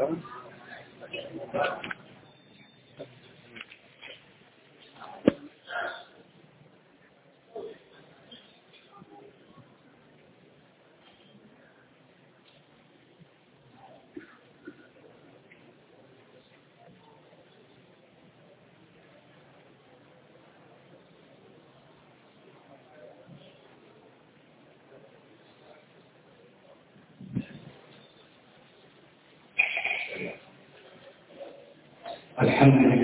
Seven.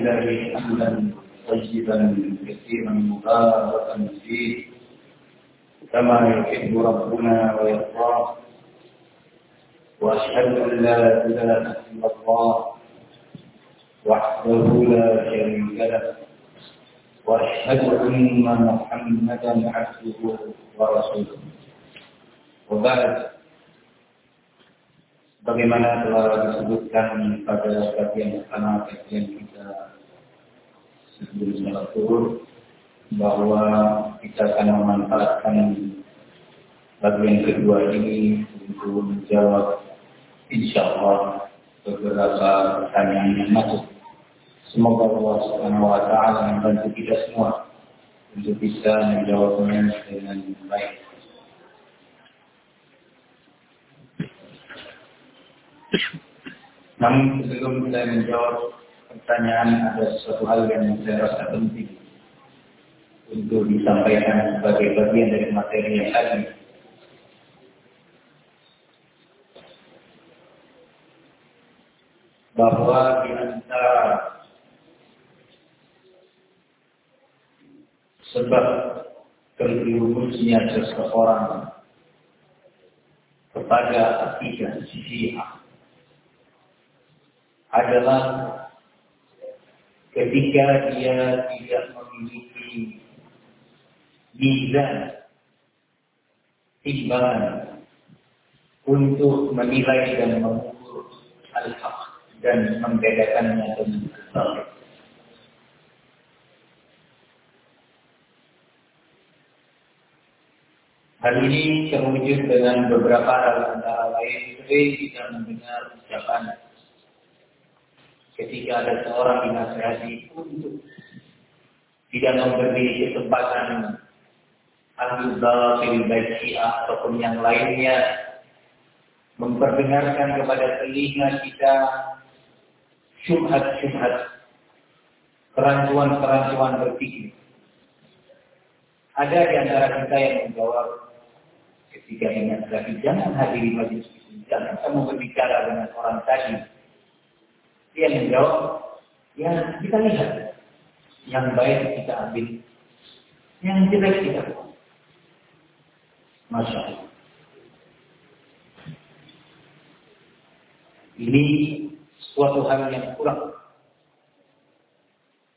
لله حمدا طيبا كثيرا مباركا فيه. كما يحب ربنا ويرضاه. وأشهد أن لا إله إلا الله وحده لا شريك له. وأشهد أن محمدا عبده ورسوله. وبعد Bagaimana telah disebutkan pada bagian pertama kajian kita sebelum sholat bahwa kita akan memanfaatkan bagian kedua ini untuk menjawab insya Allah beberapa pertanyaan yang masuk. Semoga Allah Subhanahu wa taala membantu kita semua untuk bisa menjawabnya dengan baik. Namun sebelum saya menjawab pertanyaan ada sesuatu hal yang saya rasa penting untuk disampaikan sebagai bagian dari materi yang tadi. Bahwa di antara sebab terjerumusnya seseorang kepada akidah syiah adalah ketika dia tidak memiliki mizan timbangan untuk menilai dan mengukur al-haq dan membedakannya dengan al Hal ini terwujud dengan beberapa hal antara lain sering kita mendengar ucapan ketika ada seorang dinasihati untuk tidak memberi kesempatan baik syiah ataupun yang lainnya memperdengarkan kepada telinga kita syubhat-syubhat kerancuan-kerancuan berpikir. Ada di antara kita yang menjawab ketika ingat jangan hadiri majlis jangan kamu berbicara dengan orang tadi dia menjawab, ya kita lihat. Yang baik kita ambil, yang jelek kita buang. Masya Allah. Ini suatu hal yang kurang.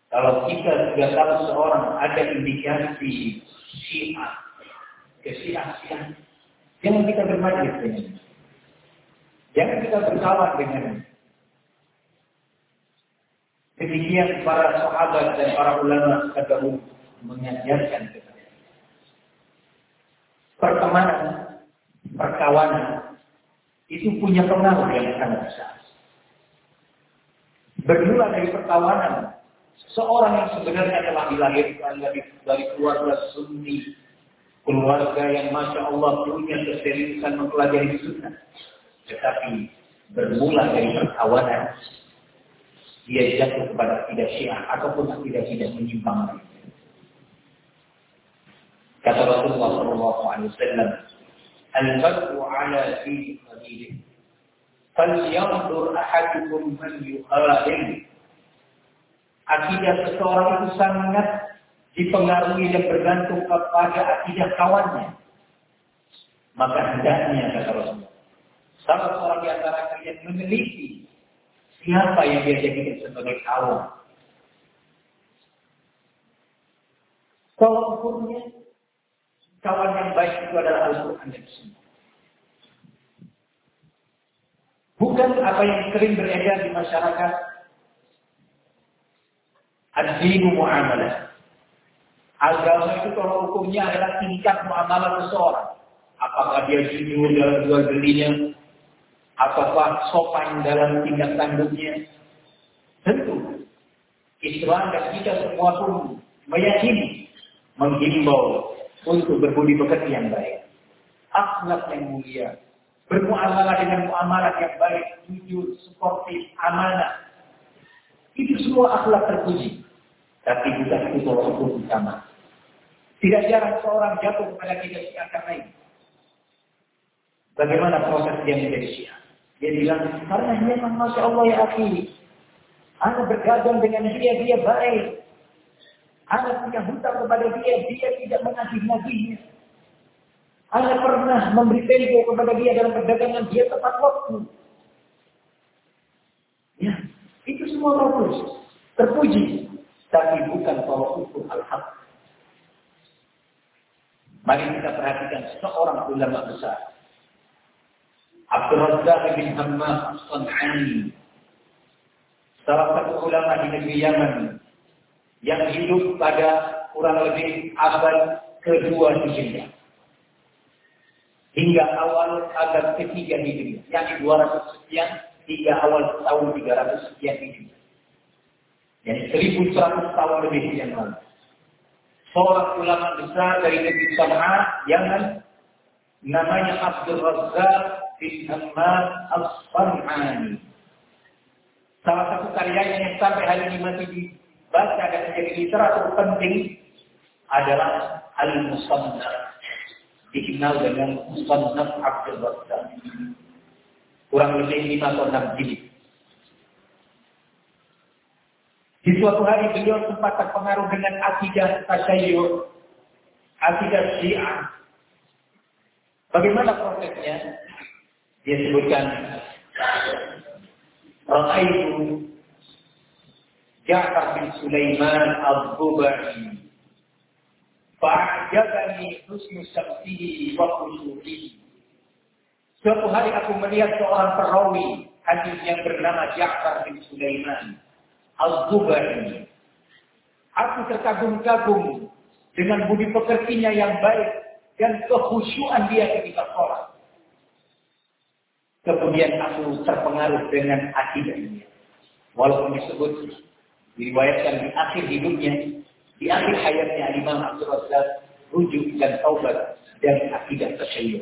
Kalau kita sudah tahu seorang ada indikasi syiah, kesiasian, jangan kita bermajlis dengan Jangan kita berkawan dengan Demikian para sahabat dan para ulama terdahulu mengajarkan kita. Pertemanan, perkawanan itu punya pengaruh yang sangat besar. Bermula dari perkawanan, seorang yang sebenarnya telah dilahirkan dari, dari keluarga sunni, keluarga yang masya Allah punya keseriusan mempelajari sunnah, tetapi bermula dari perkawanan, dia jatuh kepada tidak syiah ataupun tidak tidak menyimpang Kata Rasulullah Shallallahu Alaihi Wasallam, "Al-badru ala fi qalilih, falyanzur ahadukum man yuhalil." Akidah seseorang itu sangat dipengaruhi dan bergantung kepada akidah kawannya. Maka hendaknya kata Rasulullah, salah seorang di antara kalian memiliki Siapa yang dia jadikan sebagai kawan? Kalau ukurnya, kawan yang baik itu adalah Al-Quran dan. Bukan apa yang sering beredar di masyarakat. Ad-dinu mu'amalah. Agama itu kalau hukumnya adalah tingkat muamalah seseorang. Apakah dia jujur dalam jual belinya, Apakah sopan dalam tindak tanduknya? Tentu. Islam dan kita semua pun meyakini, menghimbau untuk berbudi pekerti yang baik. Akhlak yang mulia. Bermuamalah dengan muamalah yang baik, jujur, sportif, amanah. Itu semua akhlak terpuji. Tapi bukan itu tolak ukur utama. Tidak jarang seorang jatuh kepada kita karena ini. Bagaimana proses dia menjadi syiah? Dia bilang, karena memang Masya Allah ya akhi. Anda bergadang dengan dia, dia baik. Anda punya hutang kepada dia, dia tidak menagih-nagihnya. Anda pernah memberi tempo kepada dia dalam perdagangan, dia tepat waktu. Ya, itu semua bagus. Terpuji. Tapi bukan tolak ukur al-haq. Mari kita perhatikan seorang ulama besar. Abdul Razzaq bin Hammam As-San'ani. Salah satu ulama di negeri Yaman yang hidup pada kurang lebih abad kedua Hijriah. Hingga awal abad ketiga Hijriah, yang 200 sekian hingga awal tahun 300 sekian Hijriah. Jadi 1100 tahun lebih yang lalu. Seorang ulama besar dari negeri Sana'a, Yaman, namanya Abdul Razzaq bin Hammad As-San'ani. Salah satu karyanya yang sampai hari ini masih dibaca dan menjadi literatur penting adalah Al-Musannaf. Dikenal dengan Musannaf Abdul Razzaq. Kurang lebih 5 atau 6 jilid. Di suatu hari beliau sempat terpengaruh dengan akidah tasyayyu, akidah syiah. Bagaimana prosesnya? Dia sebutkan, Ra'aitu Ja'far bin Sulaiman al-Zubai Fa'ajabani husnu syamsihi wa khusyuhi. Suatu hari aku melihat seorang perawi hadis yang bernama Ja'far bin Sulaiman Al-Zubairi. Aku terkagum-kagum dengan budi pekertinya yang baik dan kekhusyuan dia ketika sholat. Kemudian aku terpengaruh dengan akidahnya. Walaupun disebut diriwayatkan di akhir hidupnya, di akhir hayatnya Imam Abdul Razak rujuk dan taubat dan akidah tasyayyu.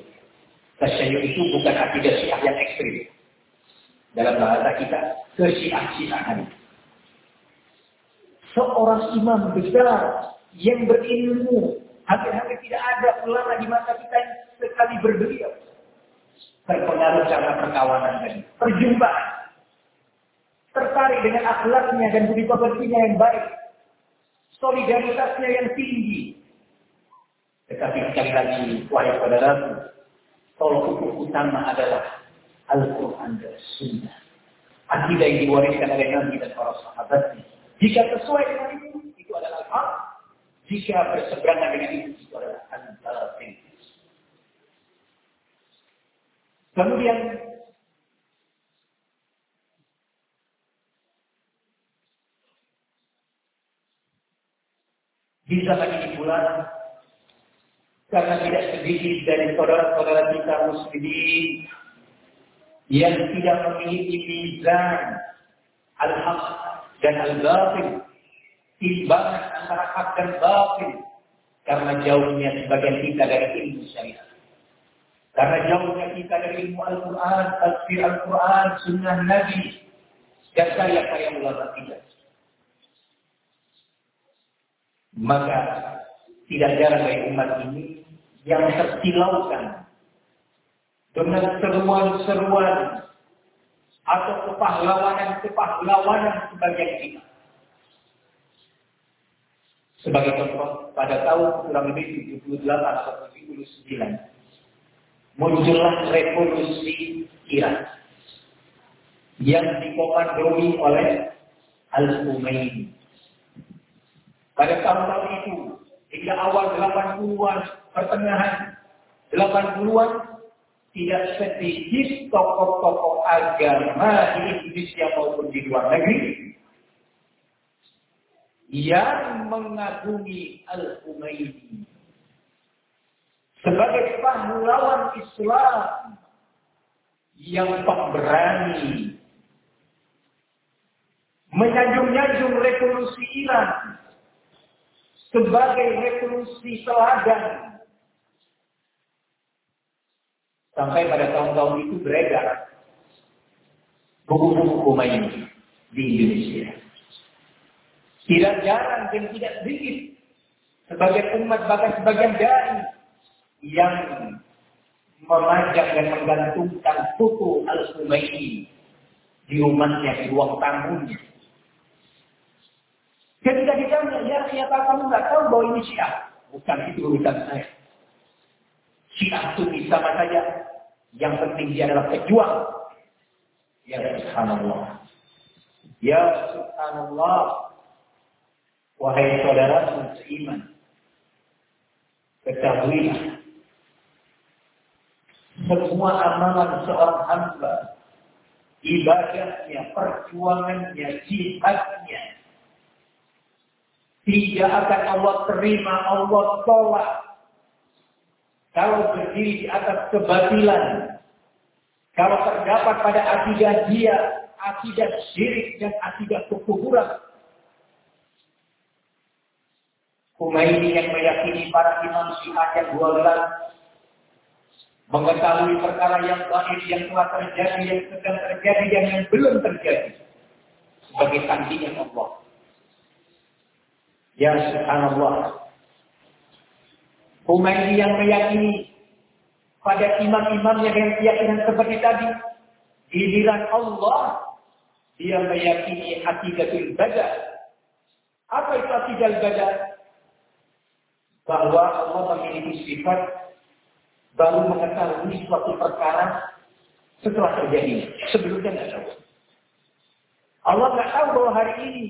Tasyayyu itu bukan akidah syiah yang ekstrim. Dalam bahasa kita, kesyiah-syiahan seorang imam besar yang berilmu. Hampir-hampir tidak ada ulama di masa kita yang sekali berbeliau. Terpengaruh karena perkawanan tadi. Perjumpaan. Tertarik dengan akhlaknya dan budi pekertinya yang baik. Solidaritasnya yang tinggi. Tetapi sekali lagi, wahai saudaraku, tolong hukum utama adalah Al-Quran dan Sunnah. Akidah yang diwariskan oleh Nabi dan para sahabatnya jika sesuai dengan itu, itu adalah hak. Jika berseberangan dengan itu, itu adalah al-batil. Kemudian di zaman ini pula karena tidak sedikit dari saudara-saudara kita muslimin yang tidak memiliki mizan al-haq dan al-batil. Timbangan antara hak dan batil. Karena jauhnya sebagian kita dari ilmu syariat. Karena jauhnya kita dari ilmu Al-Quran, tafsir Al-Quran, sunnah Nabi, dan karya-karya ulama kita. Maka tidak jarang dari umat ini yang tersilaukan dengan seruan-seruan atau kepahlawanan-kepahlawanan sebagian kita. Sebagai contoh, pada tahun kurang lebih 78 atau 79, muncullah revolusi Irak yang dikomandoi oleh Al-Umayyi. Pada tahun-tahun itu, hingga awal 80-an, pertengahan 80-an, tidak sedikit tokoh-tokoh agama di Indonesia maupun di luar negeri yang mengagumi Al-Umaydi sebagai pahlawan Islam yang berani menyanjung-nyanjung revolusi Iran sebagai revolusi teladan. Sampai pada tahun-tahun itu beredar buku-buku Khomeini di Indonesia. Tidak jarang dan tidak sedikit sebagai umat bahkan sebagian dari yang memajang dan menggantungkan buku Al-Khomeini di rumahnya, di ruang tamunya. Ketika ditanya, ya siapa kamu nggak tahu bahwa ini Syiah? Bukan itu urusan saya. Syiah itu sama saja. Yang penting dia adalah pejuang. Ya subhanallah. Ya subhanallah. Wahai saudara seiman. Ketahuilah. Semua amalan seorang hamba. Ibadahnya, perjuangannya, jihadnya. Tidak akan Allah terima, Allah tolak. Kalau berdiri di atas kebatilan. Kalau terdapat pada akidah dia, akidah syirik dan akidah kekuburan. Humaini yang meyakini para imam syiah yang 12 mengetahui perkara yang baik yang telah terjadi, yang sedang terjadi, dan yang belum terjadi. Sebagai tandingan Allah. Ya subhanallah. Humaini yang meyakini pada imam-imam yang keyakinan seperti tadi. Giliran Allah, dia meyakini akidatul badar. Apa itu akidah badar? Bahwa Allah memiliki sifat baru mengetahui suatu perkara setelah terjadi. Sebelumnya tidak tahu. Allah nggak tahu bahwa hari ini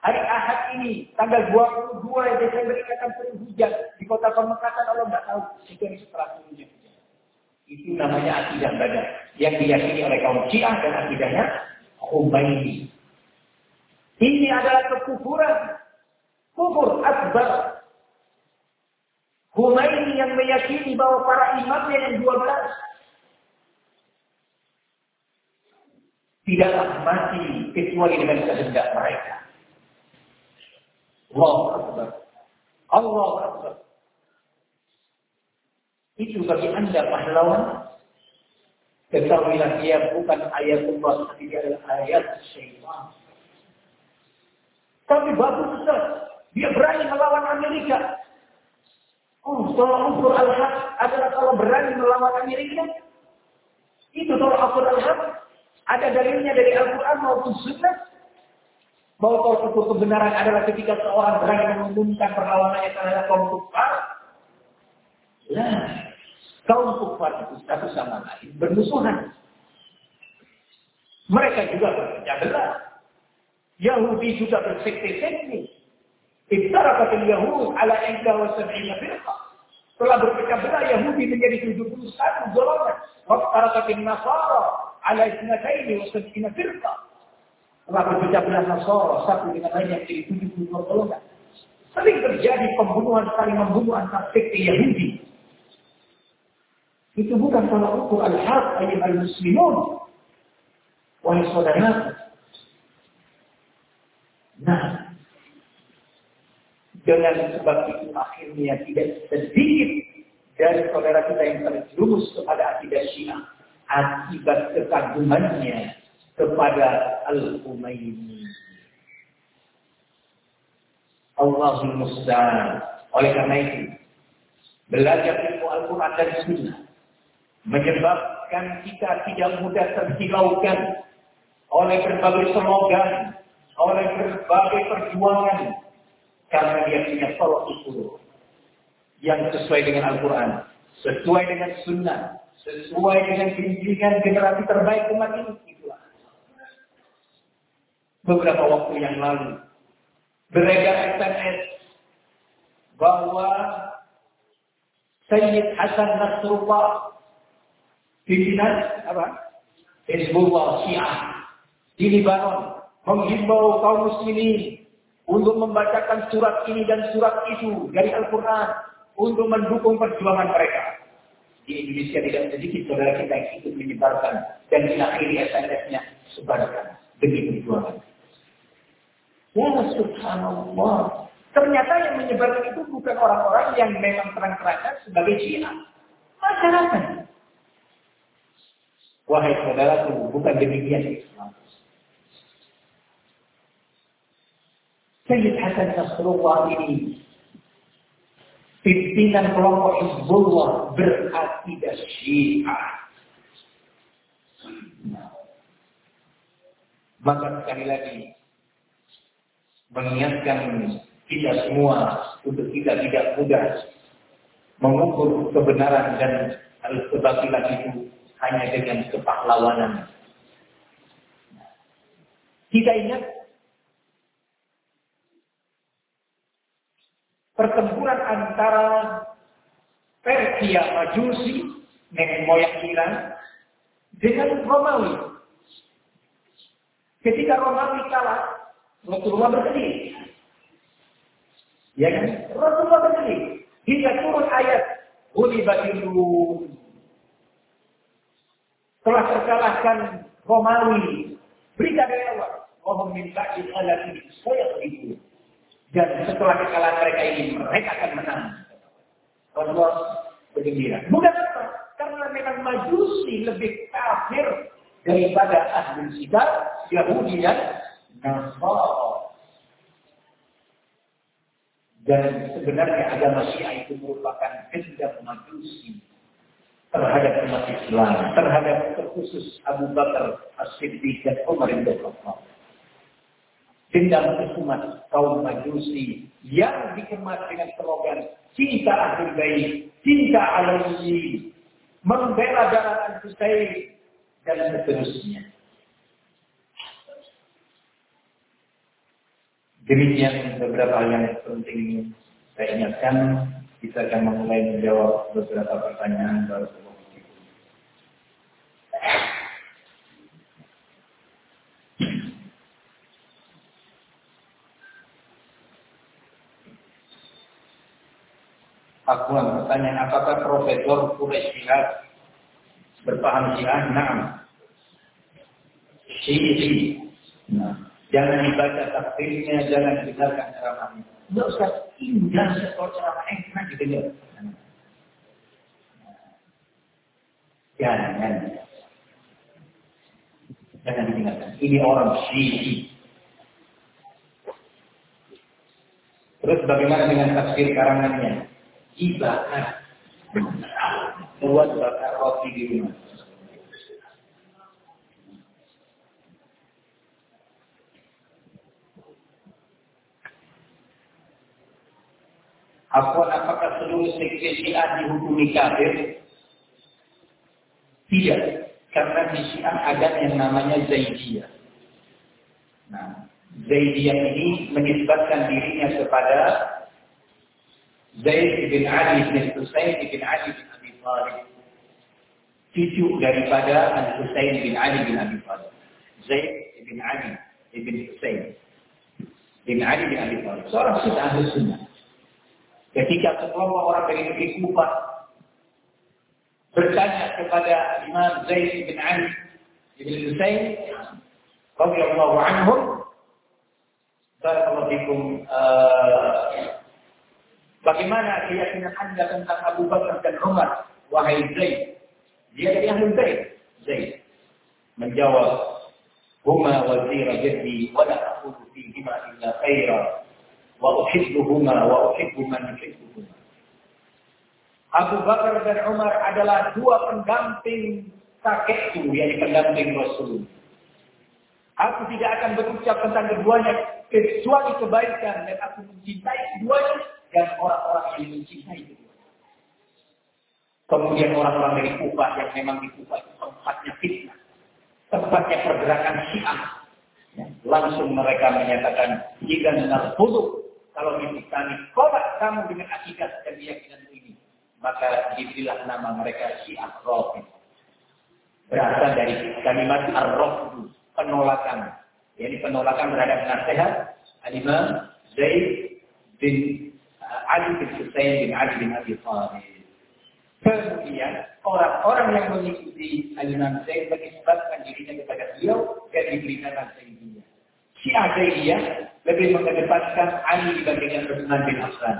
Hari Ahad ini, tanggal 22 Desember ini akan turun hujan. Di kota Pemekatan Allah nggak tahu. Yang setelah turunnya hujan. Itu namanya akidah badan. Yang diyakini oleh kaum Syiah dan akidahnya Khomeini. Ini adalah kekufuran. Kufur akbar. Khomeini yang meyakini bahwa para imamnya yang 12 tidaklah mati kecuali dengan kehendak mereka. Allah Akbar. Allah Akbar. Itu bagi anda pahlawan. Ketahuilah dia bukan ayat Allah, tapi dia adalah ayat syaitan. Tapi bagus Ustaz. Dia berani melawan Amerika. Tolong ukur al-haq adalah kalau berani melawan Amerika. Itu tolong ukur al-haq. Ada dalilnya dari Al-Quran maupun Sunnah bahwa kalau itu kebenaran adalah ketika seorang berani mengumumkan perlawanannya terhadap kaum kufar. Nah, kaum kufar itu satu sama lain bermusuhan. Mereka juga bekerja belah. Yahudi juga bersekte-sekte. Iftarakat Yahud ala engkau wa sab'ina firqa. Telah berpecah belah Yahudi menjadi 71 golongan. Waftarakat Nasara ala isnataini wa sab'ina firqa. Telah berpecah belah Nasara satu dengan lainnya menjadi tujuh puluh dua golongan. Sering terjadi pembunuhan saling membunuh antar sekte Yahudi. Itu bukan salah ukur al-haq ayat al-muslimun. Wahai saudara. Nah, dengan sebab itu akhirnya tidak sedikit dari saudara kita yang terjerumus kepada akidah Syiah akibat kekagumannya kepada Al-Umayyi. Allahul Musta'an. Oleh karena itu, belajar ilmu Al-Quran dan Sunnah menyebabkan kita tidak mudah tersilaukan oleh berbagai slogan, oleh berbagai perjuangan, karena dia punya tolak ukur yang sesuai dengan Al-Quran, sesuai dengan Sunnah, sesuai dengan bimbingan generasi terbaik umat ini. Itulah beberapa waktu yang lalu. Beredar SMS bahwa Sayyid Hasan Nasrullah pimpinan apa? Hezbollah Syiah di Libanon menghimbau kaum muslimin untuk membacakan surat ini dan surat itu dari Al-Quran untuk mendukung perjuangan mereka. di Indonesia tidak sedikit saudara kita yang ikut menyebarkan dan mengakhiri SMS-nya sebarkan demi perjuangan. Ya subhanallah. Ternyata yang menyebarkan itu bukan orang-orang yang memang terang-terangan sebagai syiah. Masyarakat. Wahai saudara, bukan demikian Islam. Sayyid Hasan Nasrullah ini pimpinan kelompok Hizbullah berakidah Syiah. Maka sekali lagi mengingatkan kita semua untuk kita tidak mudah mengukur kebenaran dan kebatilan itu hanya dengan kepahlawanan. Kita ingat pertempuran antara Persia Majusi, nenek moyang Iran, dengan Romawi. Ketika Romawi kalah, Rasulullah bersedih. Ya kan? Rasulullah bersedih. Hingga turun ayat. Ulibatil Telah terkalahkan Romawi. Berita dari Allah. Mohon minta ikhlas ini. Saya begitu. Dan setelah kekalahan mereka ini, mereka akan menang. Rasulullah bergembira. Bukan apa? Karena memang majusi lebih kafir daripada ahli sidar, Yahudi dan Nasara. Dan sebenarnya agama Syiah itu merupakan hendak majusi terhadap umat Islam, terhadap terkhusus Abu Bakar As-Siddiq dan Umar bin Khattab. Dendam umat kaum majusi yang dikemas dengan slogan cinta ahli baik, cinta alaihi, membela darah al-Husain dan seterusnya. Demikian beberapa hal yang penting saya ingatkan. Kita akan memulai menjawab beberapa pertanyaan baru Aku pertanyaan apakah Profesor Quraisy berpaham Syiah? Nah, Syiah. Nah. Jangan dibaca tafsirnya, jangan didengarkan ceramahnya. Tidak usah indah sekali ceramah enak didengar. Jangan. Jangan didengarkan. Ini orang syi'i. Terus bagaimana dengan tafsir karangannya? Dibakar. Buat bakar roti di rumah. Apa apakah seluruh sekte Syiah dihukumi kafir? Tidak, karena di Syiah ada yang namanya Zaidiyah. Nah, Zaidiyah ini menisbatkan dirinya kepada Zaid bin Ali bin Husain bin Ali bin Abi Thalib. Cucu daripada Al Husain bin Ali bin Abi Thalib. Zaid bin Ali bin Husain bin Ali bin Abi Thalib. Seorang sunnah ahli sunnah. Ketika sekelompok orang dari negeri Kufah bertanya kepada Imam Zaid bin Ali bin Husain radhiyallahu anhum Barakallahu fikum uh, Bagaimana keyakinan Anda tentang Abu Bakar dan Umar? Wahai Zaid. Dia dari ahli Zaid. Zaid. Menjawab huma wazira jaddi wa la aqulu fihima illa khaira wa uhibbuhuma wa uhibbu man yuhibbuhuma. Abu Bakar dan Umar adalah dua pendamping kakekku, yakni pendamping Rasul. Aku tidak akan berucap tentang keduanya kecuali kebaikan dan aku mencintai keduanya dan orang-orang yang mencintai keduanya. Kemudian orang-orang dari Kufah yang memang di Kufah itu tempatnya fitnah, tempatnya pergerakan Syiah. Ya, langsung mereka menyatakan jika narfuduk kalau kami komat kamu dengan akikat dan keyakinan ini, maka diberilah nama mereka Syiah Rafid. Berasal dari kalimat ar penolakan. Jadi penolakan terhadap nasihat Al-Imam Zaid bin Ali bin Husain bin Ali bin Abi Thalib. Kemudian orang-orang yang mengikuti Al-Imam Zaid menisbatkan dirinya kepada beliau dan diberikan Zaidiyah. Si Zaidiyah lebih mengedepankan Ali dibandingkan Utsman bin Affan.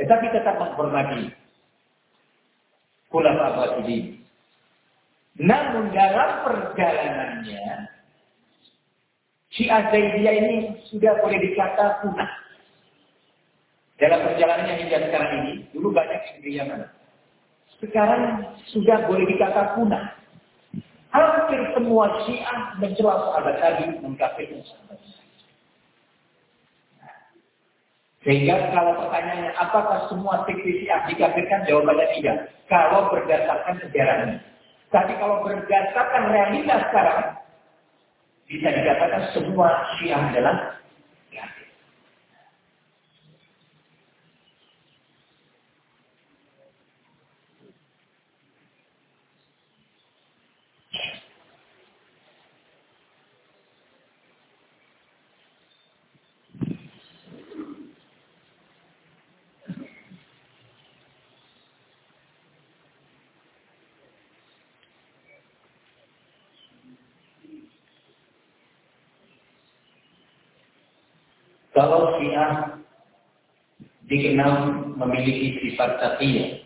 Tetapi tetap menghormati Khulafa ini. Namun dalam perjalanannya Si Zaidiyah ini sudah boleh dikata punah. Dalam perjalanannya hingga sekarang ini, dulu banyak yang di Yaman. Sekarang sudah boleh dikata punah. Hampir semua Syiah mencela sahabat Nabi, mengkafirkan sahabat. Sehingga kalau pertanyaannya apakah semua sekte Syiah dikafirkan? Jawabannya tidak. Kalau berdasarkan sejarahnya. Tapi kalau berdasarkan realitas sekarang, bisa dikatakan semua syiah adalah kafir. Kalau Syiah dikenal memiliki sifat taqiyah.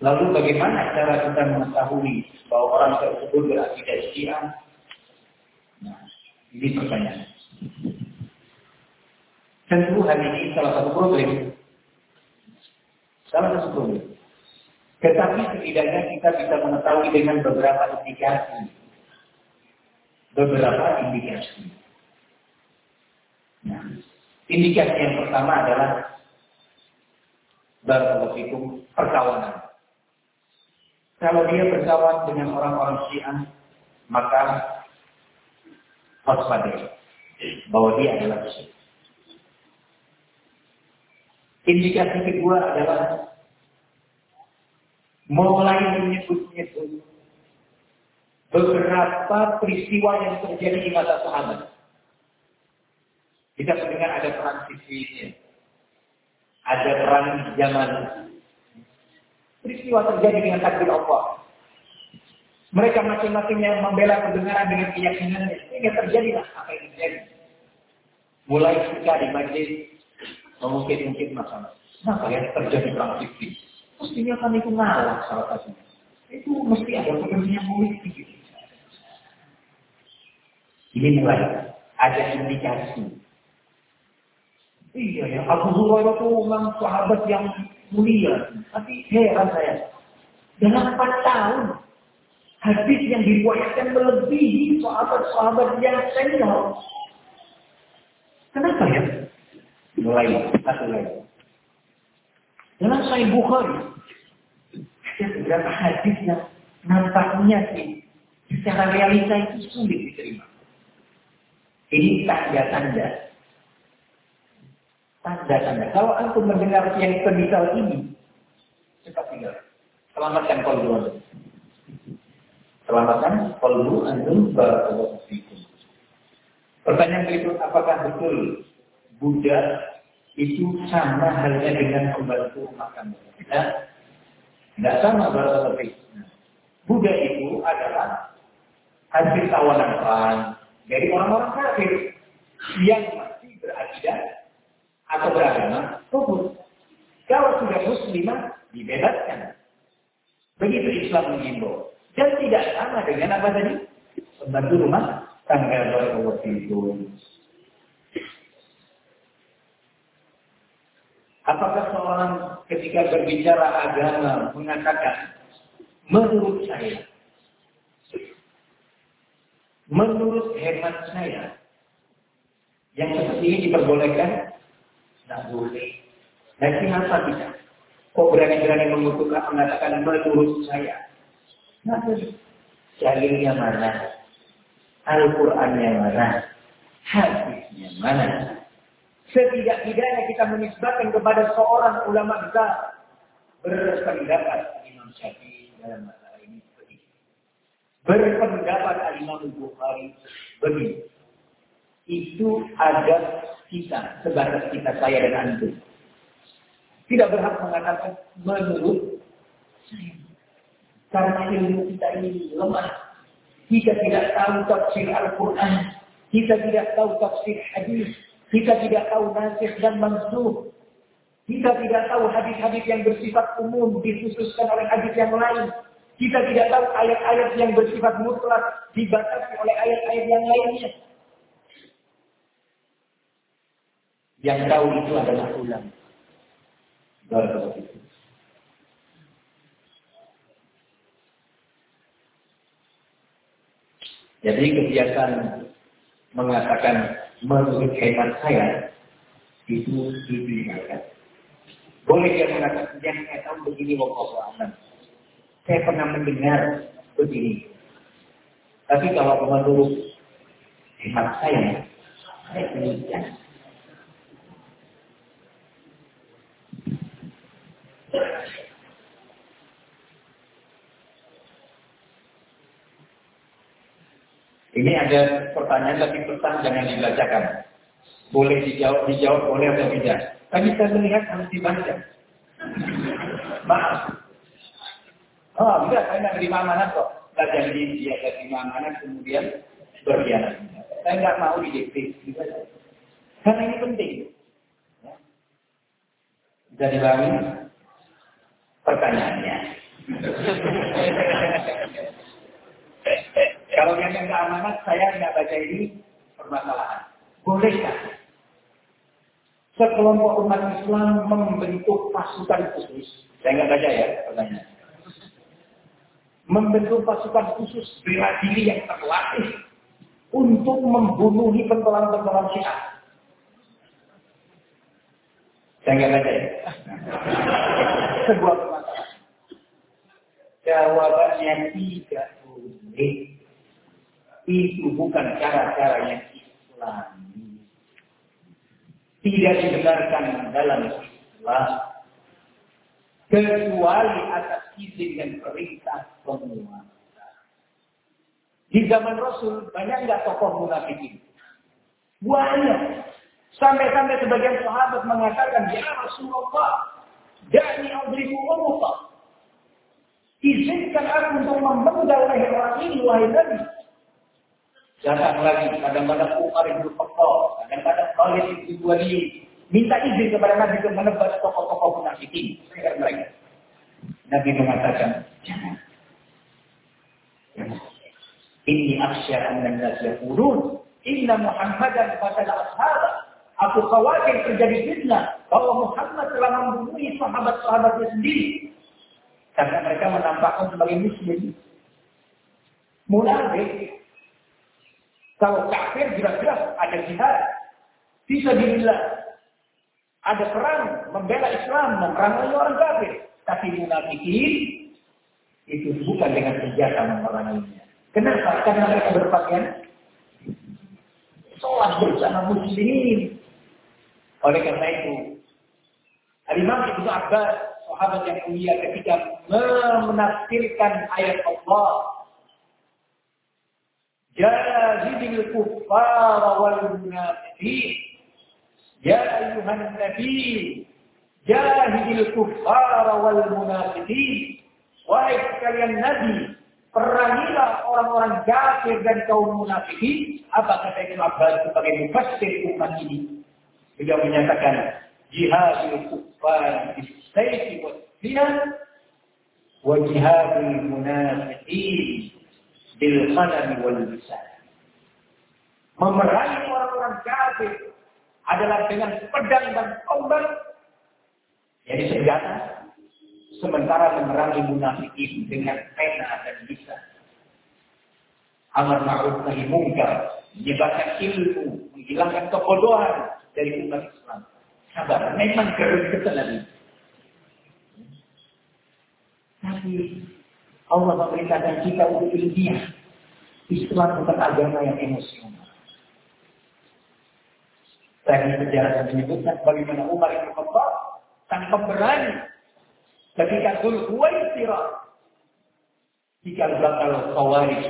Lalu bagaimana cara kita mengetahui bahwa orang tersebut berakidah Syiah? Nah, ini pertanyaan. Tentu hal ini salah satu problem. Salah satu problem. Tetapi setidaknya kita bisa mengetahui dengan beberapa indikasi. Beberapa indikasi. Nah, indikasi yang pertama adalah Barakallahu perkawanan. Kalau dia berkawan dengan orang-orang Syiah, maka waspada bahwa dia adalah Syiah. Indikasi kedua adalah mulai menyebut-nyebut beberapa peristiwa yang terjadi di masa sahabat. Kita mendengar ada perang Sifin, ada perang zaman. Peristiwa terjadi dengan takdir Allah. Mereka masing-masing yang membela kebenaran dengan keyakinannya. Sehingga terjadilah apa yang terjadi. Mulai ketika di majlis mengungkit-ungkit masalah. Kenapa ya terjadi perang Sifin? Mestinya kan itu ngalah salah satunya. Itu mesti ada kepentingan politik. Ini mulai ada indikasi Iya ya, Abu Hurairah itu memang sahabat yang mulia. Tapi heran saya. Dalam empat tahun, hadis yang diriwayatkan melebihi sahabat-sahabat yang senior. Kenapa ya? Mulai satu lagi. Dalam Sahih Bukhari, ada beberapa hadis yang nampaknya sih secara realita itu sulit diterima. Ini tanda-tanda tanda-tanda. Kalau antum mendengar yang semisal ini, cepat tinggal. Selamatkan kolbu. Selamatkan kolbu antum barakallahu fikum. Pertanyaan berikut, apakah betul Buddha itu sama halnya dengan pembantu makan? Tidak. Tidak sama barakallahu fikum. Buddha itu adalah hasil tawanan dari orang-orang kafir yang masih berakidah atau beragama kufur. Kalau sudah muslimah dibebaskan. Begitu Islam mengimbau. Dan tidak sama dengan apa tadi? Pembantu rumah tangga waktu itu. Apakah seorang ketika berbicara agama mengatakan menurut saya, menurut hemat saya, yang seperti ini diperbolehkan tidak boleh. Dan kenapa tidak? Kok berani-berani mengutukkan mengatakan menurut saya? Nah, Jalilnya mana? Al-Qur'annya mana? Hadisnya mana? Setidak-tidaknya kita menisbatkan kepada seorang ulama besar berpendapat Imam Syafi'i dalam masalah ini begini. Berpendapat Imam Bukhari begini. Itu ada kita, sebatas kita saya dan antum. Tidak berhak mengatakan menurut saya. Karena ilmu kita ini lemah. Kita tidak tahu tafsir Al-Quran. Kita tidak tahu tafsir hadis. Kita tidak tahu nasih dan mansuh. Kita tidak tahu hadis-hadis yang bersifat umum dikhususkan oleh hadis yang lain. Kita tidak tahu ayat-ayat yang bersifat mutlak dibatasi oleh ayat-ayat yang lainnya. Yang tahu itu adalah ulama. Jadi kebiasaan mengatakan menurut hemat saya itu ditinggalkan. Boleh dia mengatakan yang saya tahu begini wallahualam. Saya pernah mendengar begini. Tapi kalau menurut hemat saya, saya demikian. Ini ada pertanyaan tapi pesan jangan dibacakan. Boleh dijawab, dijawab boleh atau tidak. Tapi saya melihat harus dibaca. Maaf. Oh, enggak, saya nggak terima amanat kok. Nggak janji dia terima amanat kemudian berkhianat. Saya nggak mau didikte. Karena ini penting. Bisa dipahami? Pertanyaannya. Kalau yang nggak amanat, saya nggak baca ini permasalahan. Bolehkah sekelompok umat Islam membentuk pasukan khusus? Saya nggak baca ya pertanyaan. Membentuk pasukan khusus bela diri yang terlatih untuk membunuhi pentolan-pentolan syiah. Saya nggak baca ya. Sebuah permasalahan. Jawabannya tidak boleh itu bukan cara-cara yang islami. Tidak dibenarkan dalam Islam. Kecuali atas izin dan perintah penguasa. Di zaman Rasul banyak nggak tokoh munafikin? Banyak. Sampai-sampai sebagian sahabat mengatakan, Ya Rasulullah, Dani Audriku Umuka. Izinkan aku untuk memenggal leher orang ini, wahai Nabi. Datang lagi, kadang-kadang Umar bin Khattab, kadang-kadang Khalid bin Walid. Minta izin kepada Nabi untuk menebas tokoh-tokoh munafikin. mereka. Nabi mengatakan, jangan. Ini aksya anna nas yaqulun inna Muhammadan qatala ashaba. Aku khawatir terjadi fitnah bahwa Muhammad telah membunuh sahabat-sahabatnya sendiri. Karena mereka menampakkan sebagai muslim. Munafik kalau kafir jelas-jelas ada jihad. Bisa dibilang ada perang membela Islam, memerangi orang kafir. Tapi munafikin itu bukan dengan senjata memeranginya. Kenapa? Karena mereka berpakaian sholat bersama muslimin. Oleh karena itu, Al-Imam Ibnu Abbas, sahabat yang mulia ketika menafsirkan ayat Allah جاهد الكفار والمنافقين يا أيها النبي جاهد الكفار والmunafiqin Wahai sekalian Nabi, perangilah orang-orang kafir dan kaum munafikin. Apa kata Ibn Abbas sebagai mufassir umat ini? Beliau menyatakan, jihadul kuffar bisayfi wa siyan wa jihadul munafiqin bil qadami wal lisan. Memerangi orang-orang kafir adalah dengan pedang dan tombak. Jadi senjata. Sementara memerangi munafikin dengan pena dan lisan. Amar ma'ruf nahi mungkar. Menyebarkan ilmu. Menghilangkan kebodohan dari umat Islam. Sabar. Memang keren kesalahan. Tapi Allah memerintahkan kita untuk ilmiah. Islam bukan agama yang emosional. Tadi sejarah menyebutkan bagaimana Umar bin Khattab berani ketika Dzulhuwaisirah jika bakal Khawarij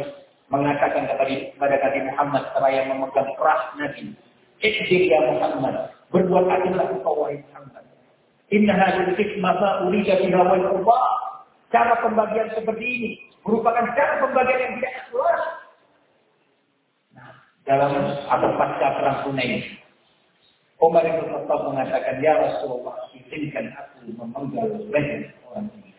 mengatakan kepada kepada Nabi Muhammad seraya memegang keras Nabi, "Ikdir ya Muhammad, berbuat adillah wahai Muhammad." Inna hadil hikmah urida biha wal Cara pembagian seperti ini merupakan cara pembagian yang tidak akurat. Nah, dalam atau pasca perang Hunain, Umar bin Khattab mengatakan, Ya Rasulullah, izinkan aku memenggal leher orang ini.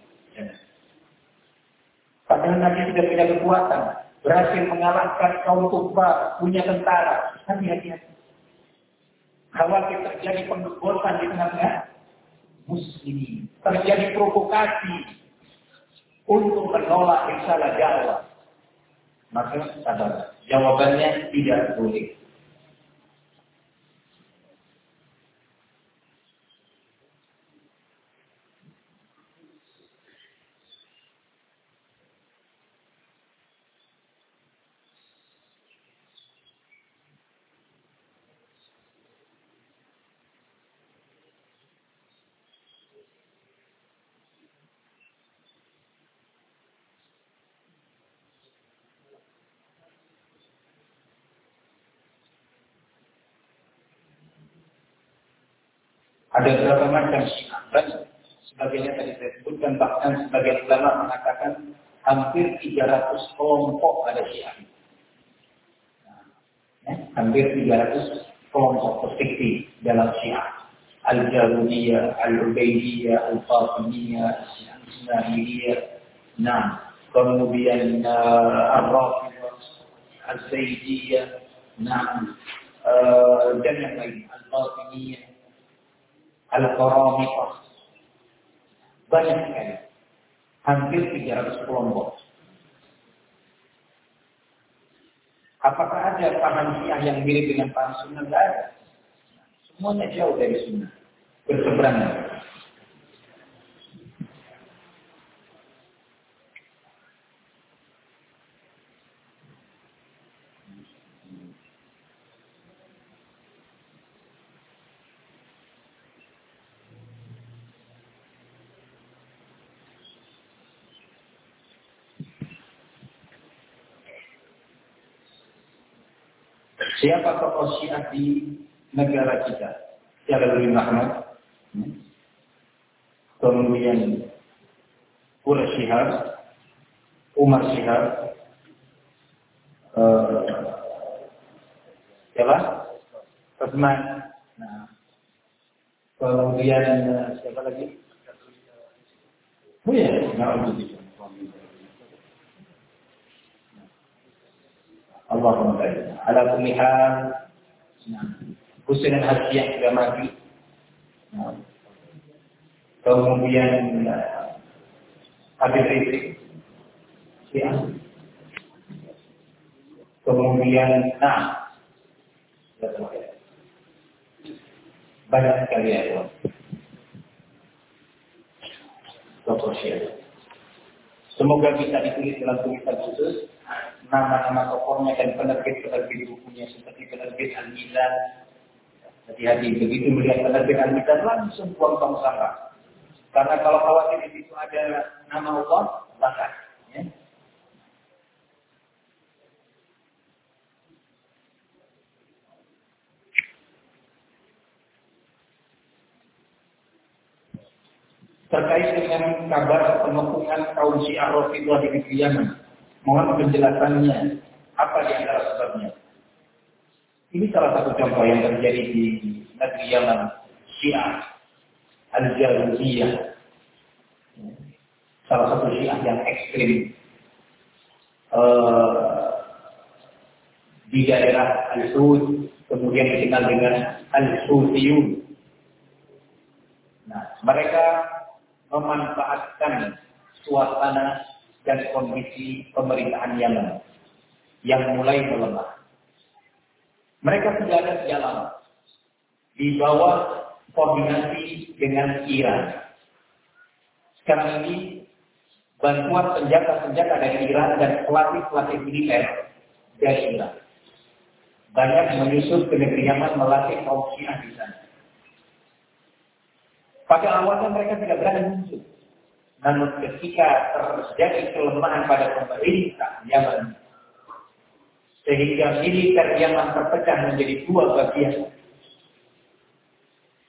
Padahal Nabi sudah punya kekuatan, berhasil mengalahkan kaum kufar, punya tentara. Tapi hati-hati. Khawatir terjadi pengebosan di tengah-tengah muslimin. Terjadi provokasi untuk menolak risalah dakwah. Maka sabar. Jawabannya tidak boleh. Ada berapa macam syiah. Dan sebagainya tadi saya sebutkan. Bahkan sebagian ulama mengatakan hampir 300 kelompok ada syiah. Ya, hampir 300 kelompok perspektif dalam syiah. Al-Jarudiyah, Al-Ubaidiyah, Al-Fatimiyah, Al-Ismailiyah. Nah, kemudian uh, Al-Rafidhah, Al-Zaidiyah, nah, uh, dan yang lain, Al-Fatimiyah, Al-Qaramikah. Banyak sekali. Hampir 300 kelompok. Apakah ada paham syiah yang mirip dengan paham sunnah? Tidak ada. Semuanya jauh dari sunnah. Berseberangan. Siapa tokoh Syiah di negara kita? Siapa lebih Muhammad. Kemudian Quraish Syihab, Umar Syihab, uh, siapa? Utsman. Nah, kemudian uh, siapa lagi? Oh ya, nah, Allahumma barik. Ala kulli hal. Husain al-Hasiyah sudah mati. Kemudian Habib Rizik. Ya. Kemudian nah. Banyak sekali ya. Dokter Syekh. Semoga bisa ditulis dalam tulisan khusus nama-nama tokohnya dan penerbit-penerbit bukunya seperti penerbit Al-Mizan. Hati-hati, begitu melihat penerbit Al-Mizan langsung buang tong sampah. Karena kalau khawatir di situ ada nama Allah, bakar. Ya. Terkait dengan kabar pengepungan kaum Syiah Rafidah di Yaman, Mohon penjelasannya. Apa di antara sebabnya? Ini salah satu contoh yang terjadi di negeri Yaman, Syiah, Al-Jarudiyah. Salah satu Syiah yang ekstrim. Uh, di daerah Al-Sud, kemudian dikenal dengan Al-Sudiyun. Nah, mereka memanfaatkan suasana dan kondisi pemerintahan Yaman yang mulai melemah. Mereka sudah ada lama di bawah koordinasi dengan Iran. Sekarang ini bantuan senjata-senjata dari Iran dan pelatih-pelatih militer dari Iran. Banyak menyusup ke negeri Yaman melatih kaum Syiah di sana. Pada awalnya mereka tidak berani muncul. Namun ketika terjadi kelemahan pada pemerintah Yaman, sehingga militer Yaman terpecah menjadi dua bagian,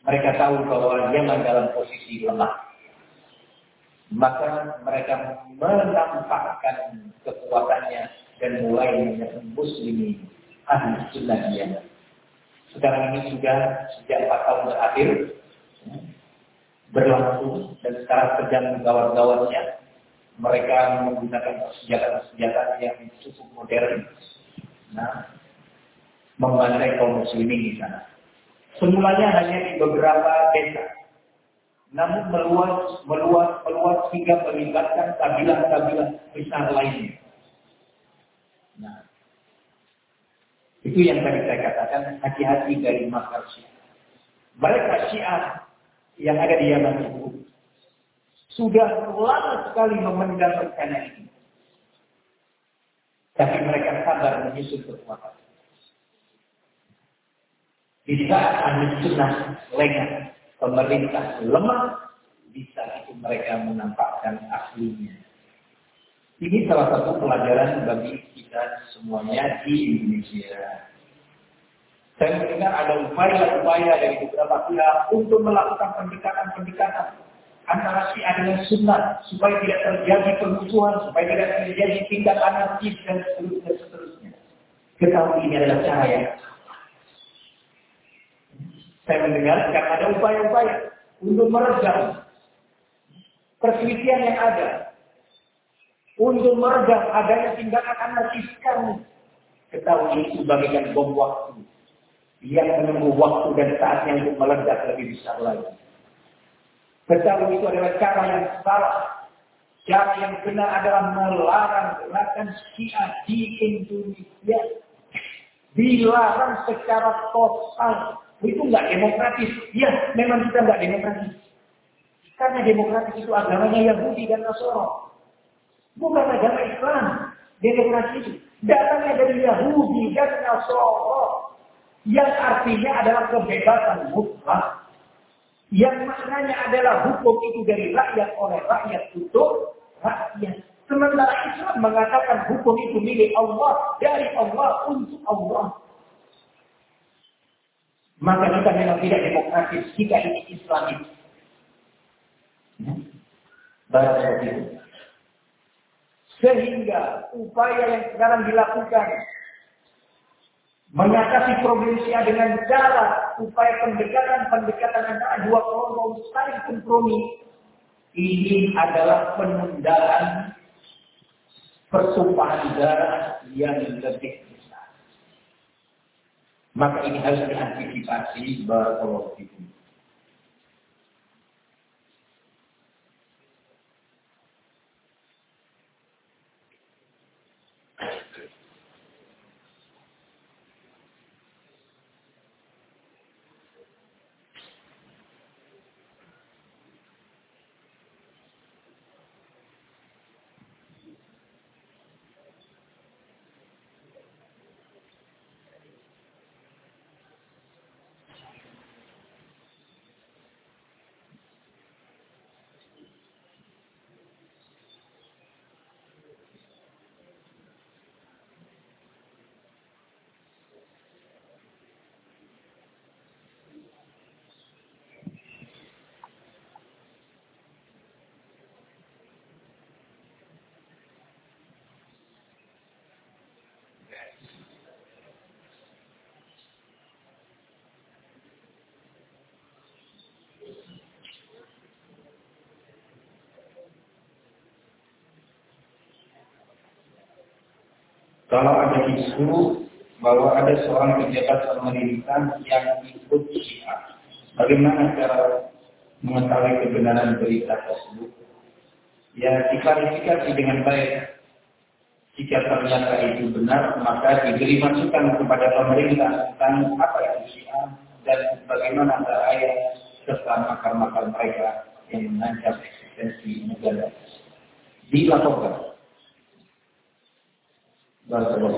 Mereka tahu bahwa Yaman dalam posisi lemah. Maka mereka menampakkan kekuatannya dan mulai menyerang muslimin ahli sunnah Yaman. Sekarang ini sudah sejak empat tahun terakhir berlangsung dan sekarang sedang gawat-gawatnya mereka menggunakan senjata-senjata yang cukup modern. Nah, membantai kaum muslimin di sana. Semulanya hanya di beberapa desa. Namun meluas, meluas, meluas hingga melibatkan kabilah-kabilah besar lainnya. Nah, itu yang tadi saya katakan, hati-hati dari makar syiah. Mereka syiah yang ada di Yaman itu sudah lama sekali memendam rencana ini. Tapi mereka sabar menyusun kekuatan. Di saat ahli sunnah lengah, pemerintah lemah, bisa itu mereka menampakkan aslinya. Ini salah satu pelajaran bagi kita semuanya di Indonesia. Saya mendengar ada upaya-upaya dari beberapa pihak untuk melakukan pendekatan-pendekatan antara si dengan sunnah supaya tidak terjadi permusuhan, supaya tidak terjadi tingkat anarkis dan seterusnya. seterusnya. Ketahui ini adalah cara yang saya mendengar karena ada upaya-upaya untuk meredam perselisihan yang ada. Untuk meredam adanya tindakan anarkis kami. Ketahui itu bagaikan bom waktu. Yang menunggu waktu dan saatnya untuk meledak lebih besar lagi. Ketahui itu adalah cara yang salah. Cara yang benar adalah melarang gerakan syiah di Indonesia. Dilarang secara total itu nggak demokratis. Ya, memang kita nggak demokratis. Karena demokratis itu agamanya Yahudi dan Nasoro. Bukan agama Islam. Demokrasi itu datangnya dari Yahudi dan Nasoro. Yang artinya adalah kebebasan mutlak. Yang maknanya adalah hukum itu dari rakyat oleh rakyat untuk rakyat. Sementara Islam mengatakan hukum itu milik Allah, dari Allah untuk Allah. Maka kita memang tidak demokratis jika ini Islamis. Ya. Sehingga upaya yang sekarang dilakukan mengatasi Syiah dengan cara upaya pendekatan-pendekatan antara dua kelompok saling kompromi ini adalah penundaan persumpahan darah yang lebih maka ini harus diantisipasi barakallahu fikum. Kalau ada isu bahwa ada seorang pejabat pemerintah yang ikut syiah, bagaimana cara mengetahui kebenaran berita tersebut? Ya, diklarifikasi dengan baik. Jika ternyata itu benar, maka diberi masukan kepada pemerintah tentang apa itu syiah dan bagaimana bahaya serta makar-makar mereka yang mengancam eksistensi negara. Dilaporkan. Bagaimana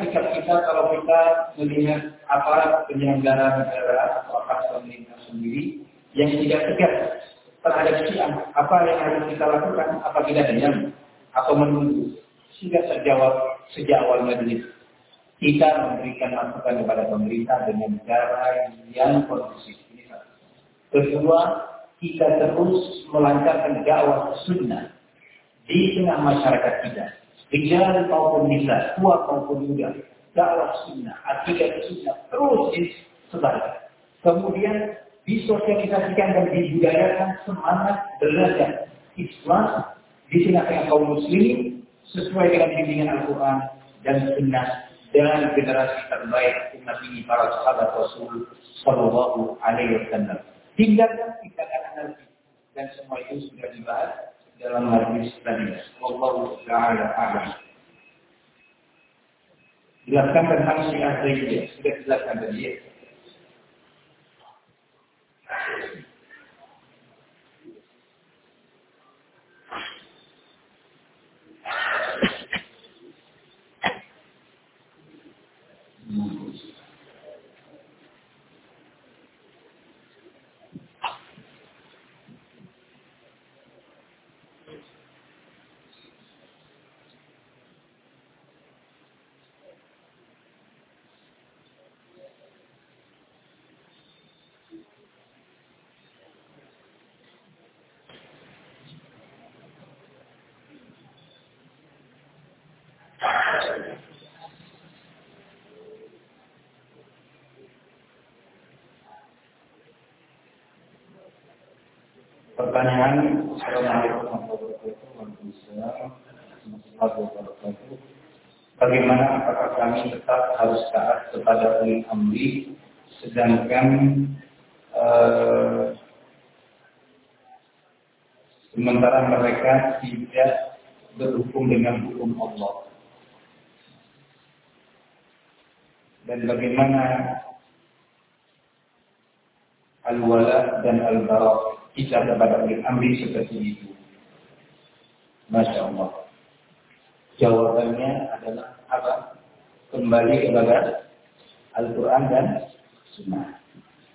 sikap kita kalau kita melihat apa penyelenggara negara atau apa pemerintah sendiri yang tidak tegas terhadap siang? Apa yang harus kita lakukan? Apa kita diam? atau menunggu. Sudah terjawab sejak awal majelis. Kita memberikan masukan kepada pemerintah dengan cara yang kondusif. Kedua, kita terus melancarkan dakwah sunnah di tengah masyarakat kita. Rijal maupun nisa, tua maupun muda. Dakwah sunnah, akidah sunnah terus disebarkan. Kemudian disosialisasikan dan dibudayakan semangat belajar Islam di tengah-tengah kaum muslimin sesuai dengan bimbingan Al-Quran dan Sunnah dan generasi terbaik umat ini para sahabat Rasul Sallallahu Alaihi Wasallam. Tinggalkan tindakan anarki dan semua itu sudah dibahas dalam hadis tadi. Wallahu taala a'lam. Jelaskan tentang syiah Zaidiyah. Sudah jelaskan tadi Pertanyaan. Bagaimana apakah kami tetap harus taat kepada ulil amri sedangkan uh, sementara mereka tidak berhukum dengan hukum Allah. Dan bagaimana al-wala dan al-bara kita ulil amri seperti itu. Masya Allah. Jawabannya adalah apa? Kembali kepada Al-Quran dan Sunnah.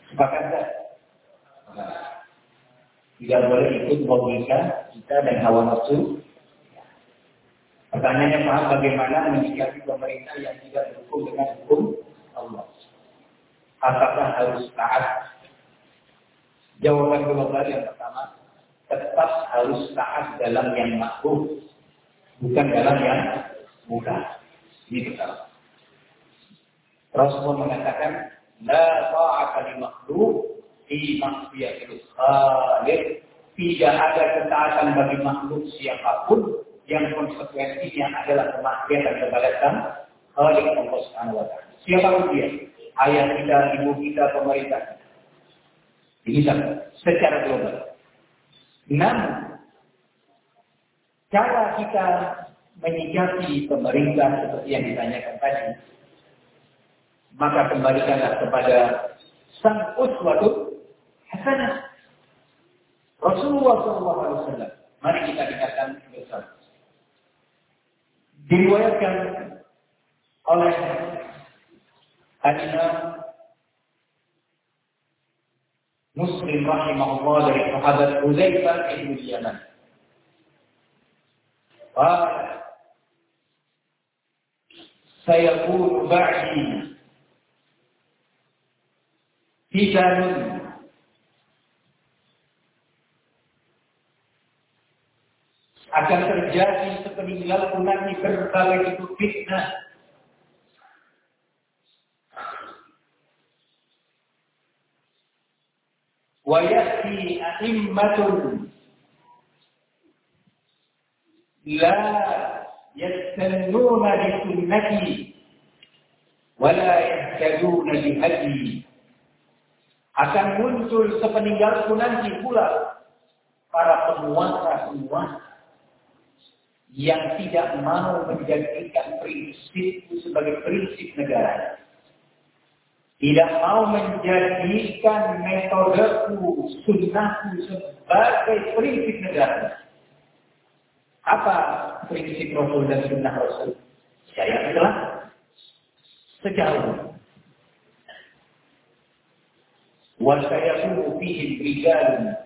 Sepakat tak? Tidak boleh ikut logika kita dan hawa nafsu. Pertanyaannya paham bagaimana menyikapi pemerintah yang tidak berhukum dengan hukum Allah. Apakah harus taat Jawaban global yang pertama, tetap harus taat dalam yang makruh, bukan dalam yang mudah. Ini pertama. Rasulullah mengatakan, La ta'ata li makruh fi maksiatil khaliq. Tidak ada ketaatan bagi makhluk siapa pun yang konsekuensinya adalah kemaksiatan kepada sang Khalik Allah Subhanahu wa. Siapa pun dia, ayah kita, ibu kita, pemerintah ini secara global. Namun, cara kita menyikapi pemerintah seperti yang ditanyakan tadi, maka kembalikanlah kepada sang uswatut hasanah. Rasulullah SAW. Mari kita dengarkan bersama. Diriwayatkan oleh Al-Imam Muslim rahimahullah dari sahabat Hudzaifah bin Yaman. Qala sayakun ba'di fitanun akan terjadi sepeninggalku nanti berbagai itu fitnah wa ya'ti a'immatun. La yastannuna bi sunnati. Wa la yahtaduna bi hadyi akan muncul sepeninggalku nanti pula para penguasa semua yang tidak mau menjadikan prinsipku sebagai prinsip negara Tidak mau menjadikan metodeku, sunnahku sebagai prinsip negara. Apa prinsip Rasul dan sunnah Rasul? Saya adalah sejauh. وسيكون فيه الرجال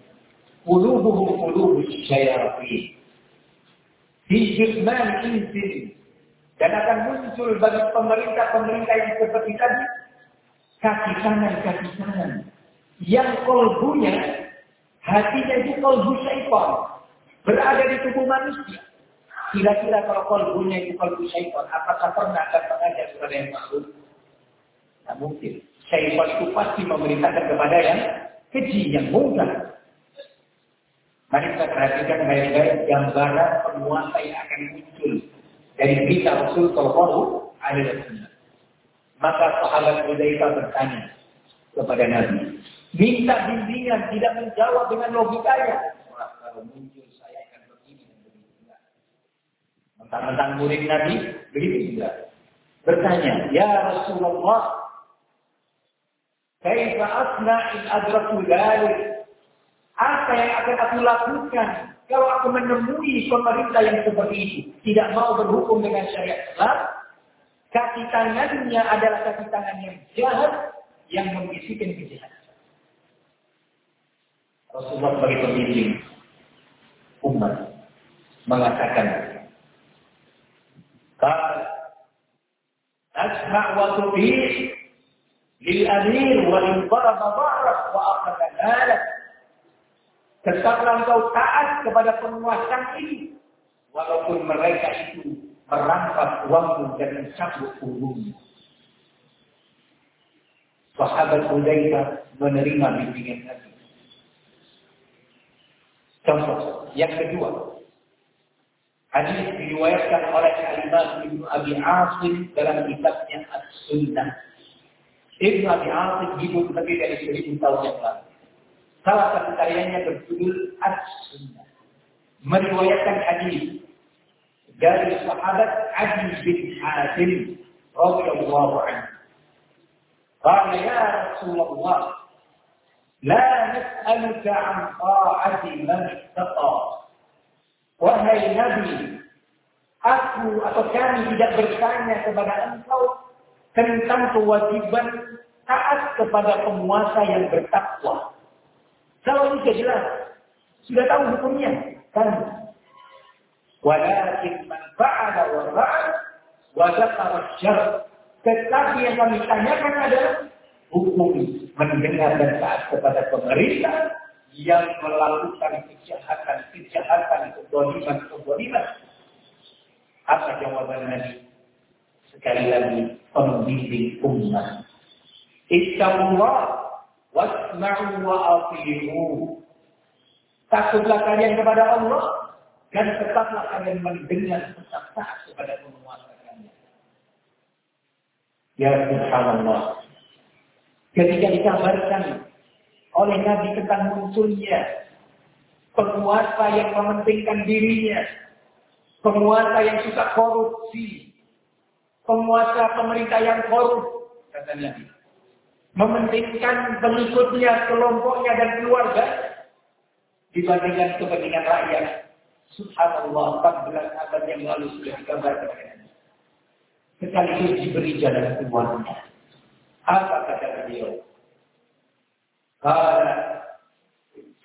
قلوبهم قلوب الشياطين Hijirman insin. Dan akan muncul bagi pemerintah-pemerintah yang seperti tadi. Kaki kanan-kaki kanan. Yang kolbunya, hatinya itu kolbu syaitan. Berada di tubuh manusia. Kira-kira kalau kolbunya itu kolbu syaitan, apakah pernah akan mengajak kepada yang makhluk? Tidak mungkin. Syaitan itu pasti memerintahkan kepada yang keji, yang mudah. Mari kita perhatikan baik-baik gambaran penguasa yang akan muncul dari berita Rasul Sallallahu Alaihi Wasallam. Maka sahabat Hudzaifah bertanya kepada Nabi, minta bimbingan, tidak menjawab dengan logikanya. Wah, kalau muncul saya akan begini dan begitu. Mentang-mentang murid Nabi, begitu juga. Bertanya, Ya Rasulullah, Kaifa asna in adraku dhalik? Apa yang akan aku lakukan kalau aku menemui pemerintah yang seperti itu, tidak mau berhukum dengan syariat Islam? Kaki tangannya adalah kaki tangan yang jahat yang membisikkan kejahatan. Rasulullah sebagai pemimpin umat mengatakan, "Qal asma' wa tubi' lil wa in daraba dhahrak wa akhadha malak. Tetaplah engkau taat kepada penguasa ini walaupun mereka itu merampas uangmu dan mencabut punggungmu. Sahabat Hudzaifah menerima bimbingan Nabi. Contoh yang kedua, hadis diriwayatkan oleh Imam Ibnu Abi Asim dalam kitabnya As-Sunnah Ibn Abi Asim hidup lebih dari seribu tahun yang lalu. Salah satu karyanya berjudul As-Sunnah. Meriwayatkan hadis dari sahabat Adi bin Hatim radhiyallahu anhu. Qala ya Rasulullah, la nas'aluka an ta'ati man istaqa. Wahai Nabi, aku atau kami tidak bertanya kepada engkau tentang kewajiban taat kepada penguasa yang bertakwa. Kalau ini jelas, sudah tahu hukumnya, kan? Walakin man fa'ala wa ra'al wa zakara Tetapi yang kami tanyakan adalah hukum mendengar dan taat kepada pemerintah yang melakukan kejahatan-kejahatan, keboliman-keboliman. Apa jawaban Nabi? Sekali lagi, pembimbing umat. Ittaqullah wasma'u wa. Takutlah kalian kepada Allah dan tetaplah kalian mendengar tetap taat kepada penguasa kalian. Ya Subhanallah. Ketika dikabarkan oleh Nabi tentang munculnya penguasa yang mementingkan dirinya, penguasa yang suka korupsi, penguasa pemerintah yang korup, kata Nabi. Mementingkan pengikutnya, kelompoknya, dan keluarga dibandingkan kepentingan rakyat. Subhanallah, 14 abad yang lalu sudah kepada Sekaligus diberi jalan keluarnya. Apa kata beliau? Kala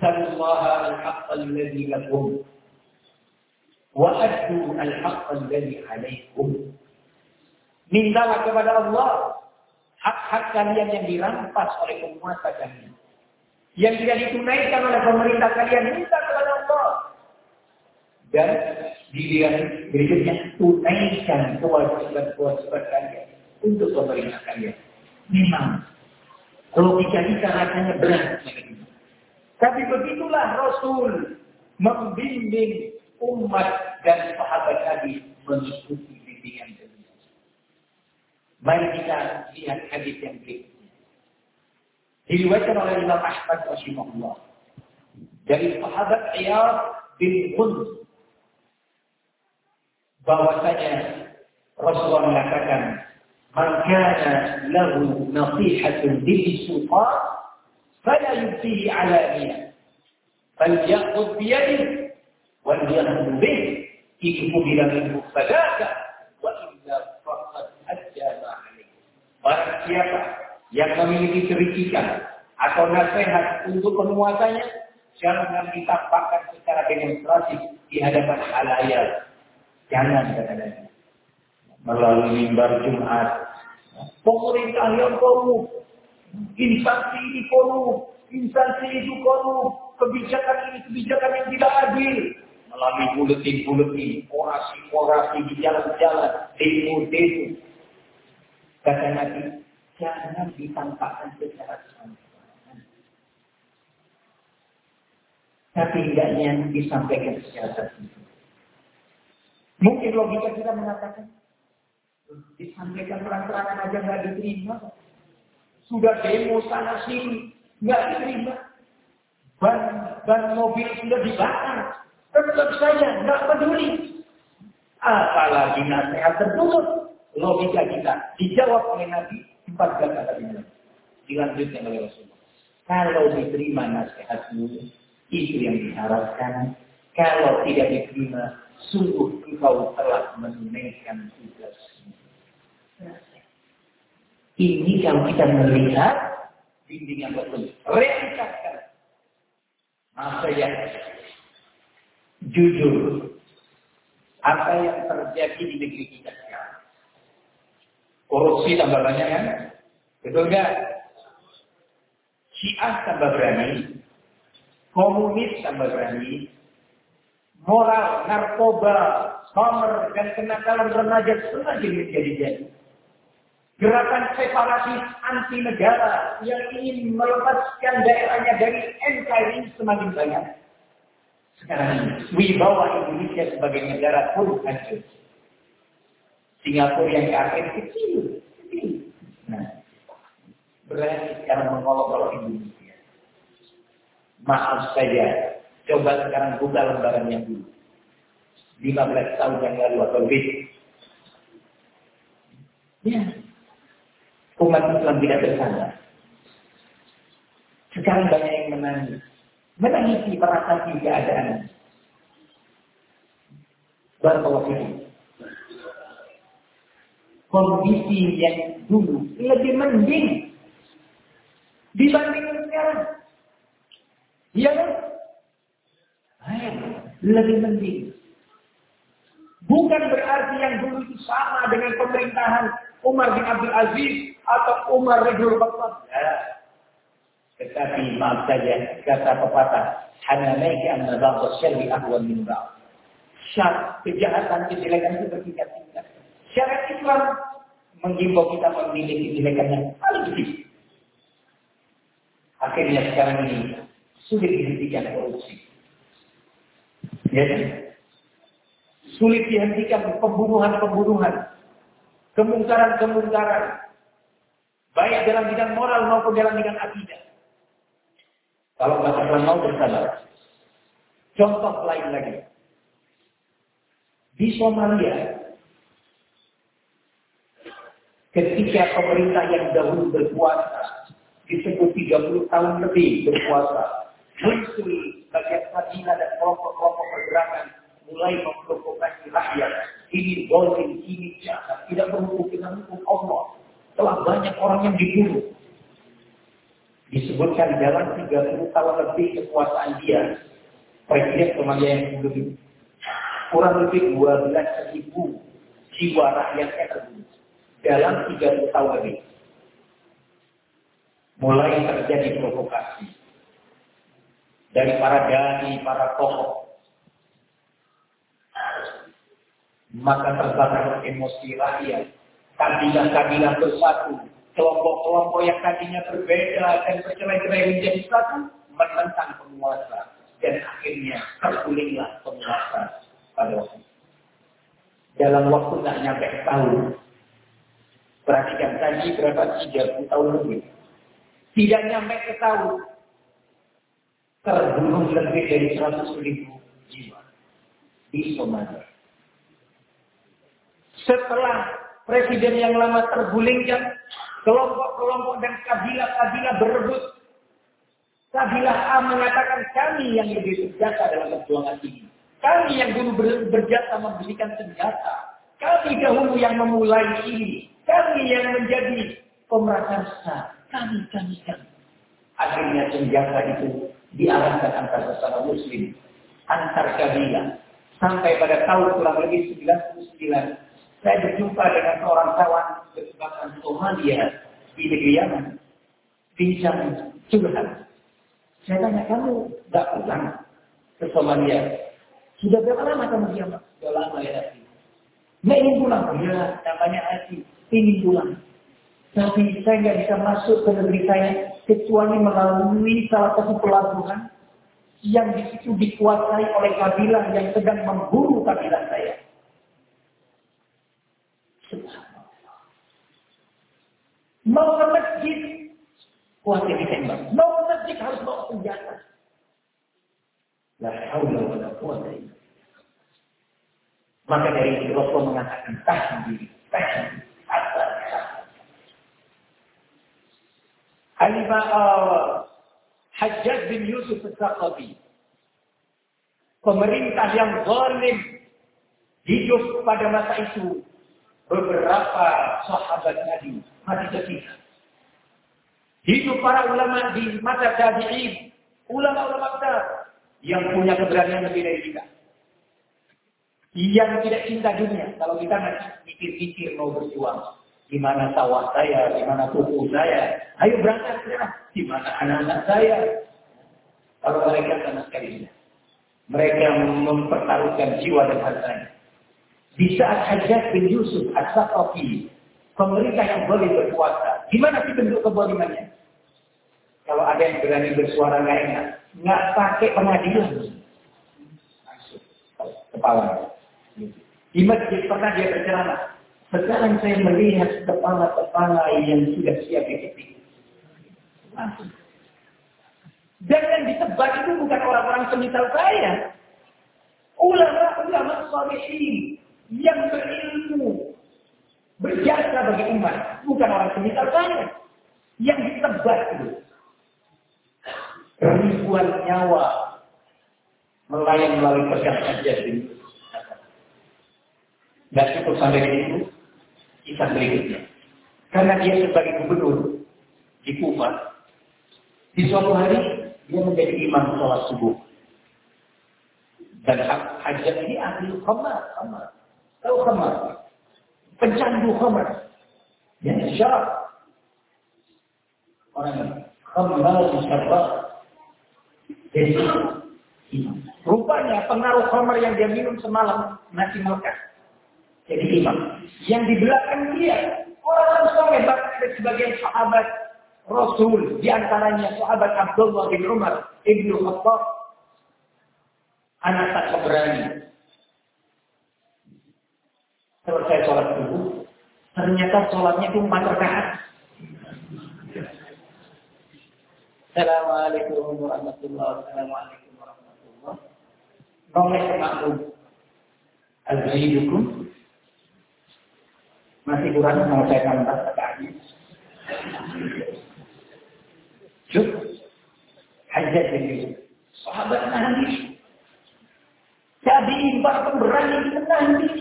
Sallallahu al-haqqa alladhi lakum wa addu al-haqqa alladhi alaikum Mintalah kepada Allah hak-hak kalian yang dirampas oleh penguasa kalian. Yang tidak ditunaikan oleh pemerintah kalian, minta kepada Allah. Dan dilihat berikutnya, tunaikan kewajiban-kewajiban kalian untuk pemerintah kalian. Memang, logika kita rasanya berat. Tapi begitulah Rasul membimbing umat dan sahabat Nabi mengikuti bimbingan Mari kita lihat hadis yang berikutnya. Diriwayatkan oleh Imam Ahmad rahimahullah dari sahabat Iyad bin Qund bahwasanya Rasulullah mengatakan maka lahu nasihatun bil sultan fala yubtihi alaniya bal yaqud bi yadihi wal yaqud bih. Ikubila minhu fadaka wa illa faqad ajjama alaihi barang siapa yang memiliki kritikan atau nasihat untuk penguasanya jangan kita pakai secara demonstrasi di hadapan halayak. Jangan kata Melalui mimbar Jumat. Pemerintah yang korup. Instansi ini korup. Instansi itu korup. Kebijakan ini kebijakan yang tidak adil. Melalui buletin-buletin, orasi-orasi di jalan-jalan, demo-demo. Kata Nabi, jangan ditampakkan secara transparan. Tapi hendaknya disampaikan secara tertutup. Mungkin logika kita mengatakan, disampaikan terang-terangan aja nggak diterima. Sudah demo sana sini, nggak diterima. Ban, ban mobil sudah dibakar, tetap saja nggak peduli. Apalagi nasihat tertutup. Logika kita dijawab oleh Nabi empat kata ini. Dilanjutkan oleh Rasulullah. Kalau diterima nasihatmu, itu yang diharapkan. Kalau tidak diterima, sungguh engkau telah menunaikan tugas. Ini kalau kita melihat bimbingan betul, realitaskan. Masa yang jujur, apa yang terjadi di negeri kita sekarang. Korupsi tambah banyak kan? Betul nggak? Syiah tambah berani, komunis tambah berani, moral, narkoba, homer, dan kenakalan remaja semakin menjadi-jadi. Gerakan separasi anti negara yang ingin melepaskan daerahnya dari NKRI semakin banyak. Sekarang ini, wibawa Indonesia sebagai negara pun hancur. Singapura yang kafir kecil, kecil. Nah, berani sekarang mengolok-olok Indonesia. Maaf saja, Coba sekarang buka lembaran yang dulu. 15 tahun yang lalu atau lebih. Ya. Umat Islam tidak bersama. Sekarang banyak yang menangis. Menangisi merasa keadaan. Barakallahu. Kondisi yang dulu lebih mending dibandingkan sekarang. Iya kan? Lebih mending. Bukan berarti yang dulu itu sama dengan pemerintahan Umar bin Abdul Aziz atau Umar Rajul Khattab. Ya. Tetapi maaf saja, kata pepatah, hanya naik yang ba'd syarri ahwan min ba'd. Syar, kejahatan, kejelekan itu bertingkat-tingkat. Syariat Islam menghimbau kita memilih kejelekan yang paling kecil. Akhirnya sekarang ini sulit dihentikan korupsi. Ya. Sulit dihentikan pembunuhan-pembunuhan. Kemungkaran-kemungkaran. Baik dalam bidang moral maupun dalam bidang akidah. Kalau katakan mau bersabar. Contoh lain lagi. Di Somalia, ketika pemerintah yang dahulu berkuasa, disebut 30 tahun lebih berkuasa, muncul bagian Madinah dan kelompok-kelompok pergerakan mulai memprovokasi rakyat. Ini boleh, ini jahat, tidak berhukum dengan hukum Allah. Telah banyak orang yang dibunuh. Disebutkan dalam 30 tahun lebih kekuasaan dia, Presiden Somalia yang sebelum kurang lebih 12 ribu jiwa rakyatnya terbunuh dalam 30 tahun lebih. Mulai terjadi provokasi dari para dani, para tokoh. Maka terbakar emosi rakyat. Kabilah-kabilah bersatu. Kelompok-kelompok yang tadinya berbeda dan bercerai-cerai menjadi satu. Menentang penguasa. Dan akhirnya tergulinglah penguasa pada waktu Dalam waktu tidak nyampe tahun. Perhatikan tadi berapa? 30 tahun lebih. Tidak nyampe ke tahun terbunuh lebih dari 100 ribu jiwa di Somalia. Setelah presiden yang lama tergulingkan, kelompok-kelompok dan kabilah-kabilah berebut. Kabilah A mengatakan kami yang lebih berjasa dalam perjuangan ini. Kami yang dulu berjasa memberikan senjata. Kami dahulu yang memulai ini. Kami yang menjadi pemerakarsa. Kami, kami, kami. Akhirnya senjata itu diarahkan antar sesama muslim, antar kabilah, Sampai pada tahun kurang lebih 99, saya berjumpa dengan seorang kawan kesebakan Somalia di negeri Yaman. Bincang curhat. Saya tanya, kamu gak pulang ke Somalia? Sudah berapa lama kamu di Yaman? Sudah lama ya, Ati. Nggak ingin pulang. Ya, namanya Ati. Ingin pulang. Tapi saya nggak bisa masuk ke negeri saya kecuali melalui salah satu pelabuhan yang di situ dikuasai oleh kabilah yang sedang memburu kabilah saya. Mau ke masjid, khawatir ditembak. Mau ke masjid harus bawa senjata. La haula wa la quwata Maka dari itu Rasul mengatakan tahan diri, tahan diri. Alimah uh, bin Yusuf al-Saqafi. Pemerintah yang zalim hidup pada masa itu beberapa sahabat Nabi mati ketika. Hidup para ulama di masa tabi'in, ulama-ulama besar yang punya keberanian lebih dari kita. Yang tidak cinta dunia. Kalau kita nanti mikir-mikir mau berjuang. Di mana sawah saya, di mana kuku saya. Ayo berangkat ya. Di mana anak-anak saya. Kalau mereka sama sekali tidak. Mereka mempertaruhkan jiwa dan hartanya. Di saat Hajjaj bin Yusuf As-Saqafi, pemerintah yang boleh berkuasa, gimana sih bentuk kebolimannya? Kalau ada yang berani bersuara nggak enak, nggak pakai pengadilan. Langsung, kepala. Di masjid pernah dia berceramah. Sekarang saya melihat kepala-kepala yang sudah siap diketik. Dan yang disebar itu bukan orang-orang semisal saya. Ulama-ulama salihin yang berilmu, berjasa bagi umat, bukan orang semisal saya. Yang ditebar itu. Ribuan nyawa melayang melalui saja ini. Tidak cukup sampai di situ, kisah berikutnya. Karena dia sebagai gubernur di Kufa, di suatu hari dia menjadi imam sholat subuh. Dan hajat ini ahli khamar, khamar. Tahu khamar? Pencandu khamar. Yang syarat. Orang khamar musyarat. Jadi, rupanya pengaruh khamar yang dia minum semalam masih melekat. Jadi imam. Yang di belakang dia, orang-orang soleh, bahkan ada sebagian sahabat Rasul, di antaranya sahabat Abdullah bin Umar, Ibnu Khattab, anak tak keberani selesai sholat subuh, ternyata sholatnya itu empat rakaat. Assalamualaikum warahmatullahi wabarakatuh. warahmatullahi Noleh makmum. Al-Zahidukum. Masih kurang mau saya tambah sekali. Cuk. Hajat ini. Sahabat nangis. Tabiin para pemberani menangis.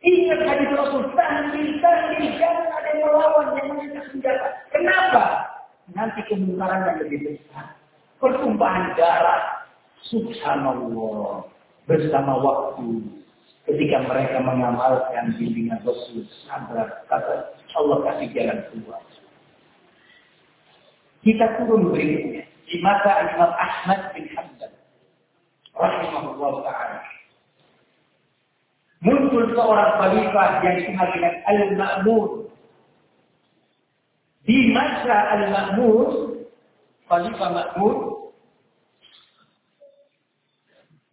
Ingat hadis Rasul, tahlil, tahlil, jangan ada yang melawan, yang mengangkat senjata. Kenapa? Nanti kemungkaran yang lebih besar. Pertumpahan darah. Subhanallah. Bersama waktu. Ketika mereka mengamalkan bimbingan Rasul. Sabar. Kata Allah kasih jalan keluar. Kita turun berikutnya. Di mata Imam Ahmad bin Hamdan. Rahimahullah ta'ala muncul seorang khalifah yang dikenal dengan Al-Ma'mun. Di masa Al-Ma'mun, Khalifah Ma'mun,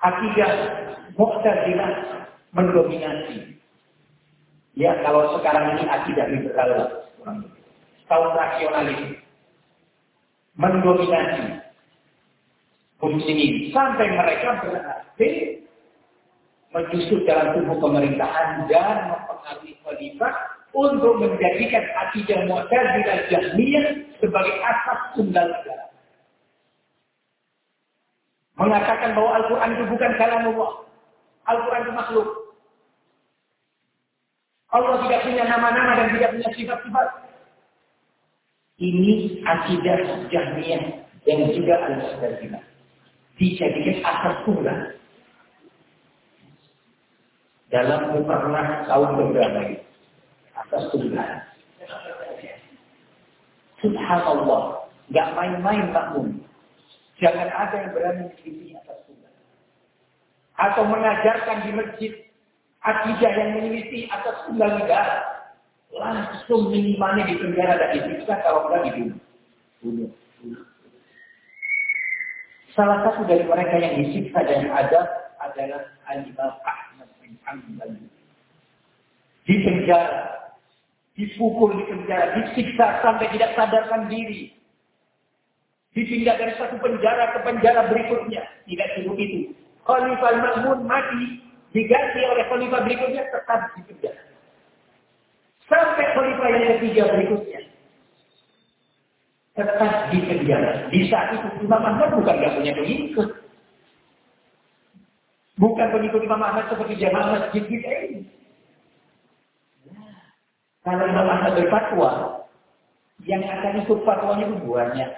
akidah Mu'tazilah mendominasi. Ya, kalau sekarang ini akidah liberal, kaum rasionalis mendominasi muslimin sampai mereka berhasil menyusup dalam tubuh pemerintahan dan mempengaruhi khalifah untuk menjadikan akidah Mu'tazilah Jahmiyah sebagai asas tunggal negara. Mengatakan bahwa Al-Quran itu bukan kalamullah. Al-Quran itu makhluk. Allah tidak punya nama-nama dan tidak punya sifat-sifat. Ini akidah Jahmiyah dan juga Al-Mu'tazilah. dijadikan asas tunggal. Dalam mukarrah tahun beberapa ini. Atas tunggal. Subhanallah. Gak main-main makmum. Jangan ada yang berani di atas tunggal. Atau mengajarkan di masjid akidah yang menyelisih atas negara. Langsung minimalnya di penjara dan disiksa kalau enggak dibunuh. Bunuh. Salah satu dari mereka yang disiksa dan ada adalah Al-Imam Ahmad bin Hanbal. Di penjara, dipukul di penjara, disiksa sampai tidak sadarkan diri. Dipindah dari satu penjara ke penjara berikutnya. Tidak cukup itu. Khalifah Ma'mun mati, diganti oleh khalifah berikutnya tetap di penjara. Sampai khalifah yang ketiga berikutnya tetap di penjara. Di saat itu Imam Ahmad bukan gak punya pengikut. Bukan pengikut Imam Ahmad seperti jamaah masjid kita ini. Kalau Imam Ahmad berfatwa, yang akan ikut fatwanya itu banyak.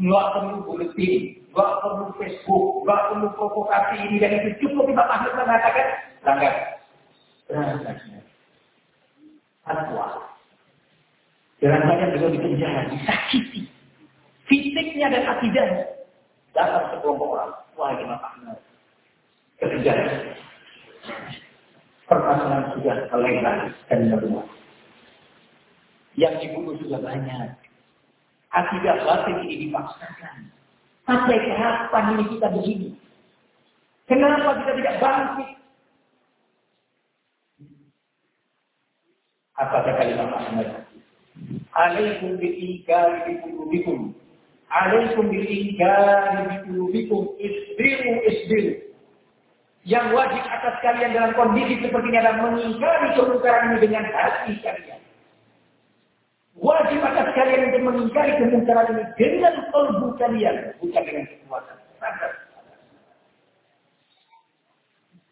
Nggak perlu bunuh diri, nggak perlu Facebook, nggak perlu provokasi ini dan itu. Cukup Imam Ahmad mengatakan, langgar. Fatwa. Jangan banyak beliau di penjara, disakiti. Fisiknya dan akidahnya. Datang sekelompok orang. Wah, Imam Ahmad. Ke. Permasalahan sudah melebar dan meluas. Yang dibunuh sudah banyak. Akidah batin ini dipaksakan. Sampai kapan ini kita begini? Kenapa kita tidak bangkit? Apa kata Imam Ahmad? alaikum bil inkari bi qulubikum alaikum bil inkari bi qulubikum isbiru isbiru yang wajib atas kalian dalam kondisi seperti ini adalah mengingkari kemungkaran ini dengan hati kalian. Wajib atas kalian untuk mengingkari kemungkaran ini dengan kalbu kalian, bukan dengan kekuatan.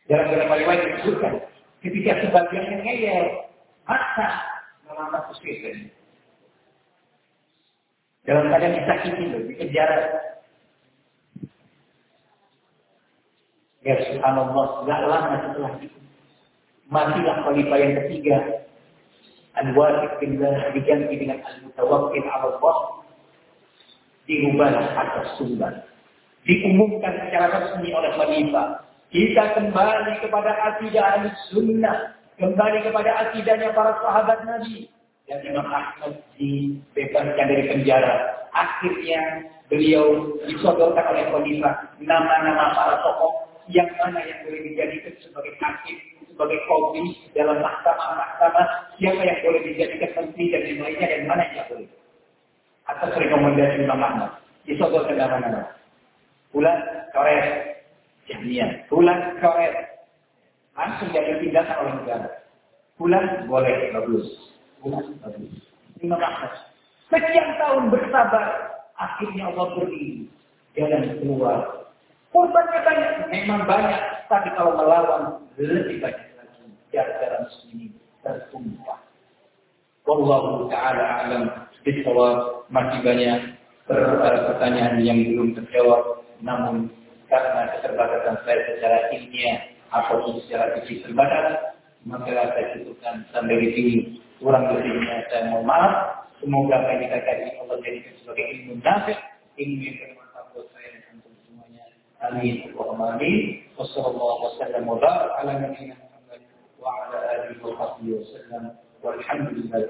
Dalam beberapa riwayat disebutkan, ketika sebagian yang ngeyel, masa melamar kesulitan. Dalam keadaan disakiti loh, di penjara. Ya subhanallah, gak lama setelah itu. Matilah khalifah yang ketiga. Al-Wasif billah diganti dengan Al-Mutawakkil Allah. Dirubahlah atas sumber. Diumumkan secara resmi oleh khalifah. Kita kembali kepada akidah al-sunnah. Kembali kepada akidahnya para sahabat Nabi dan Imam Ahmad dibebaskan dari penjara. Akhirnya beliau disodorkan oleh khalifah nama-nama para tokoh yang mana yang boleh dijadikan sebagai hakim, sebagai kopi dalam mahkamah-mahkamah, siapa yang boleh dijadikan menteri dan yang lainnya dan mana yang boleh. Atas rekomendasi Imam Ahmad disodorkan nama-nama. Bulan Korea, Jahmiyah. Bulan Korea, langsung jadi tindakan oleh negara. Bulan boleh, bagus Lima Ahmad. Sekian tahun bersabar, akhirnya Allah beri jalan keluar. Korbannya banyak, memang banyak, tapi kalau melawan lebih banyak lagi. Gara-gara muslimin tertumpah. Wallahu ta'ala alam bisawab masih banyak pertanyaan yang belum terjawab namun karena keterbatasan saya secara ilmiah atau secara fisik terbatas maka saya cukupkan sampai di sini kurang lebihnya saya mohon maaf. Semoga yang dikatakan Allah jadikan sebagai ilmu nafik, ilmu yang bermanfaat buat saya dan antum semuanya. Amin. Allahumma amin. Wassalamualaikum warahmatullahi wabarakatuh. Ala nabiyina Muhammad wa ala alihi wa sahbihi wa sallam. Walhamdulillah.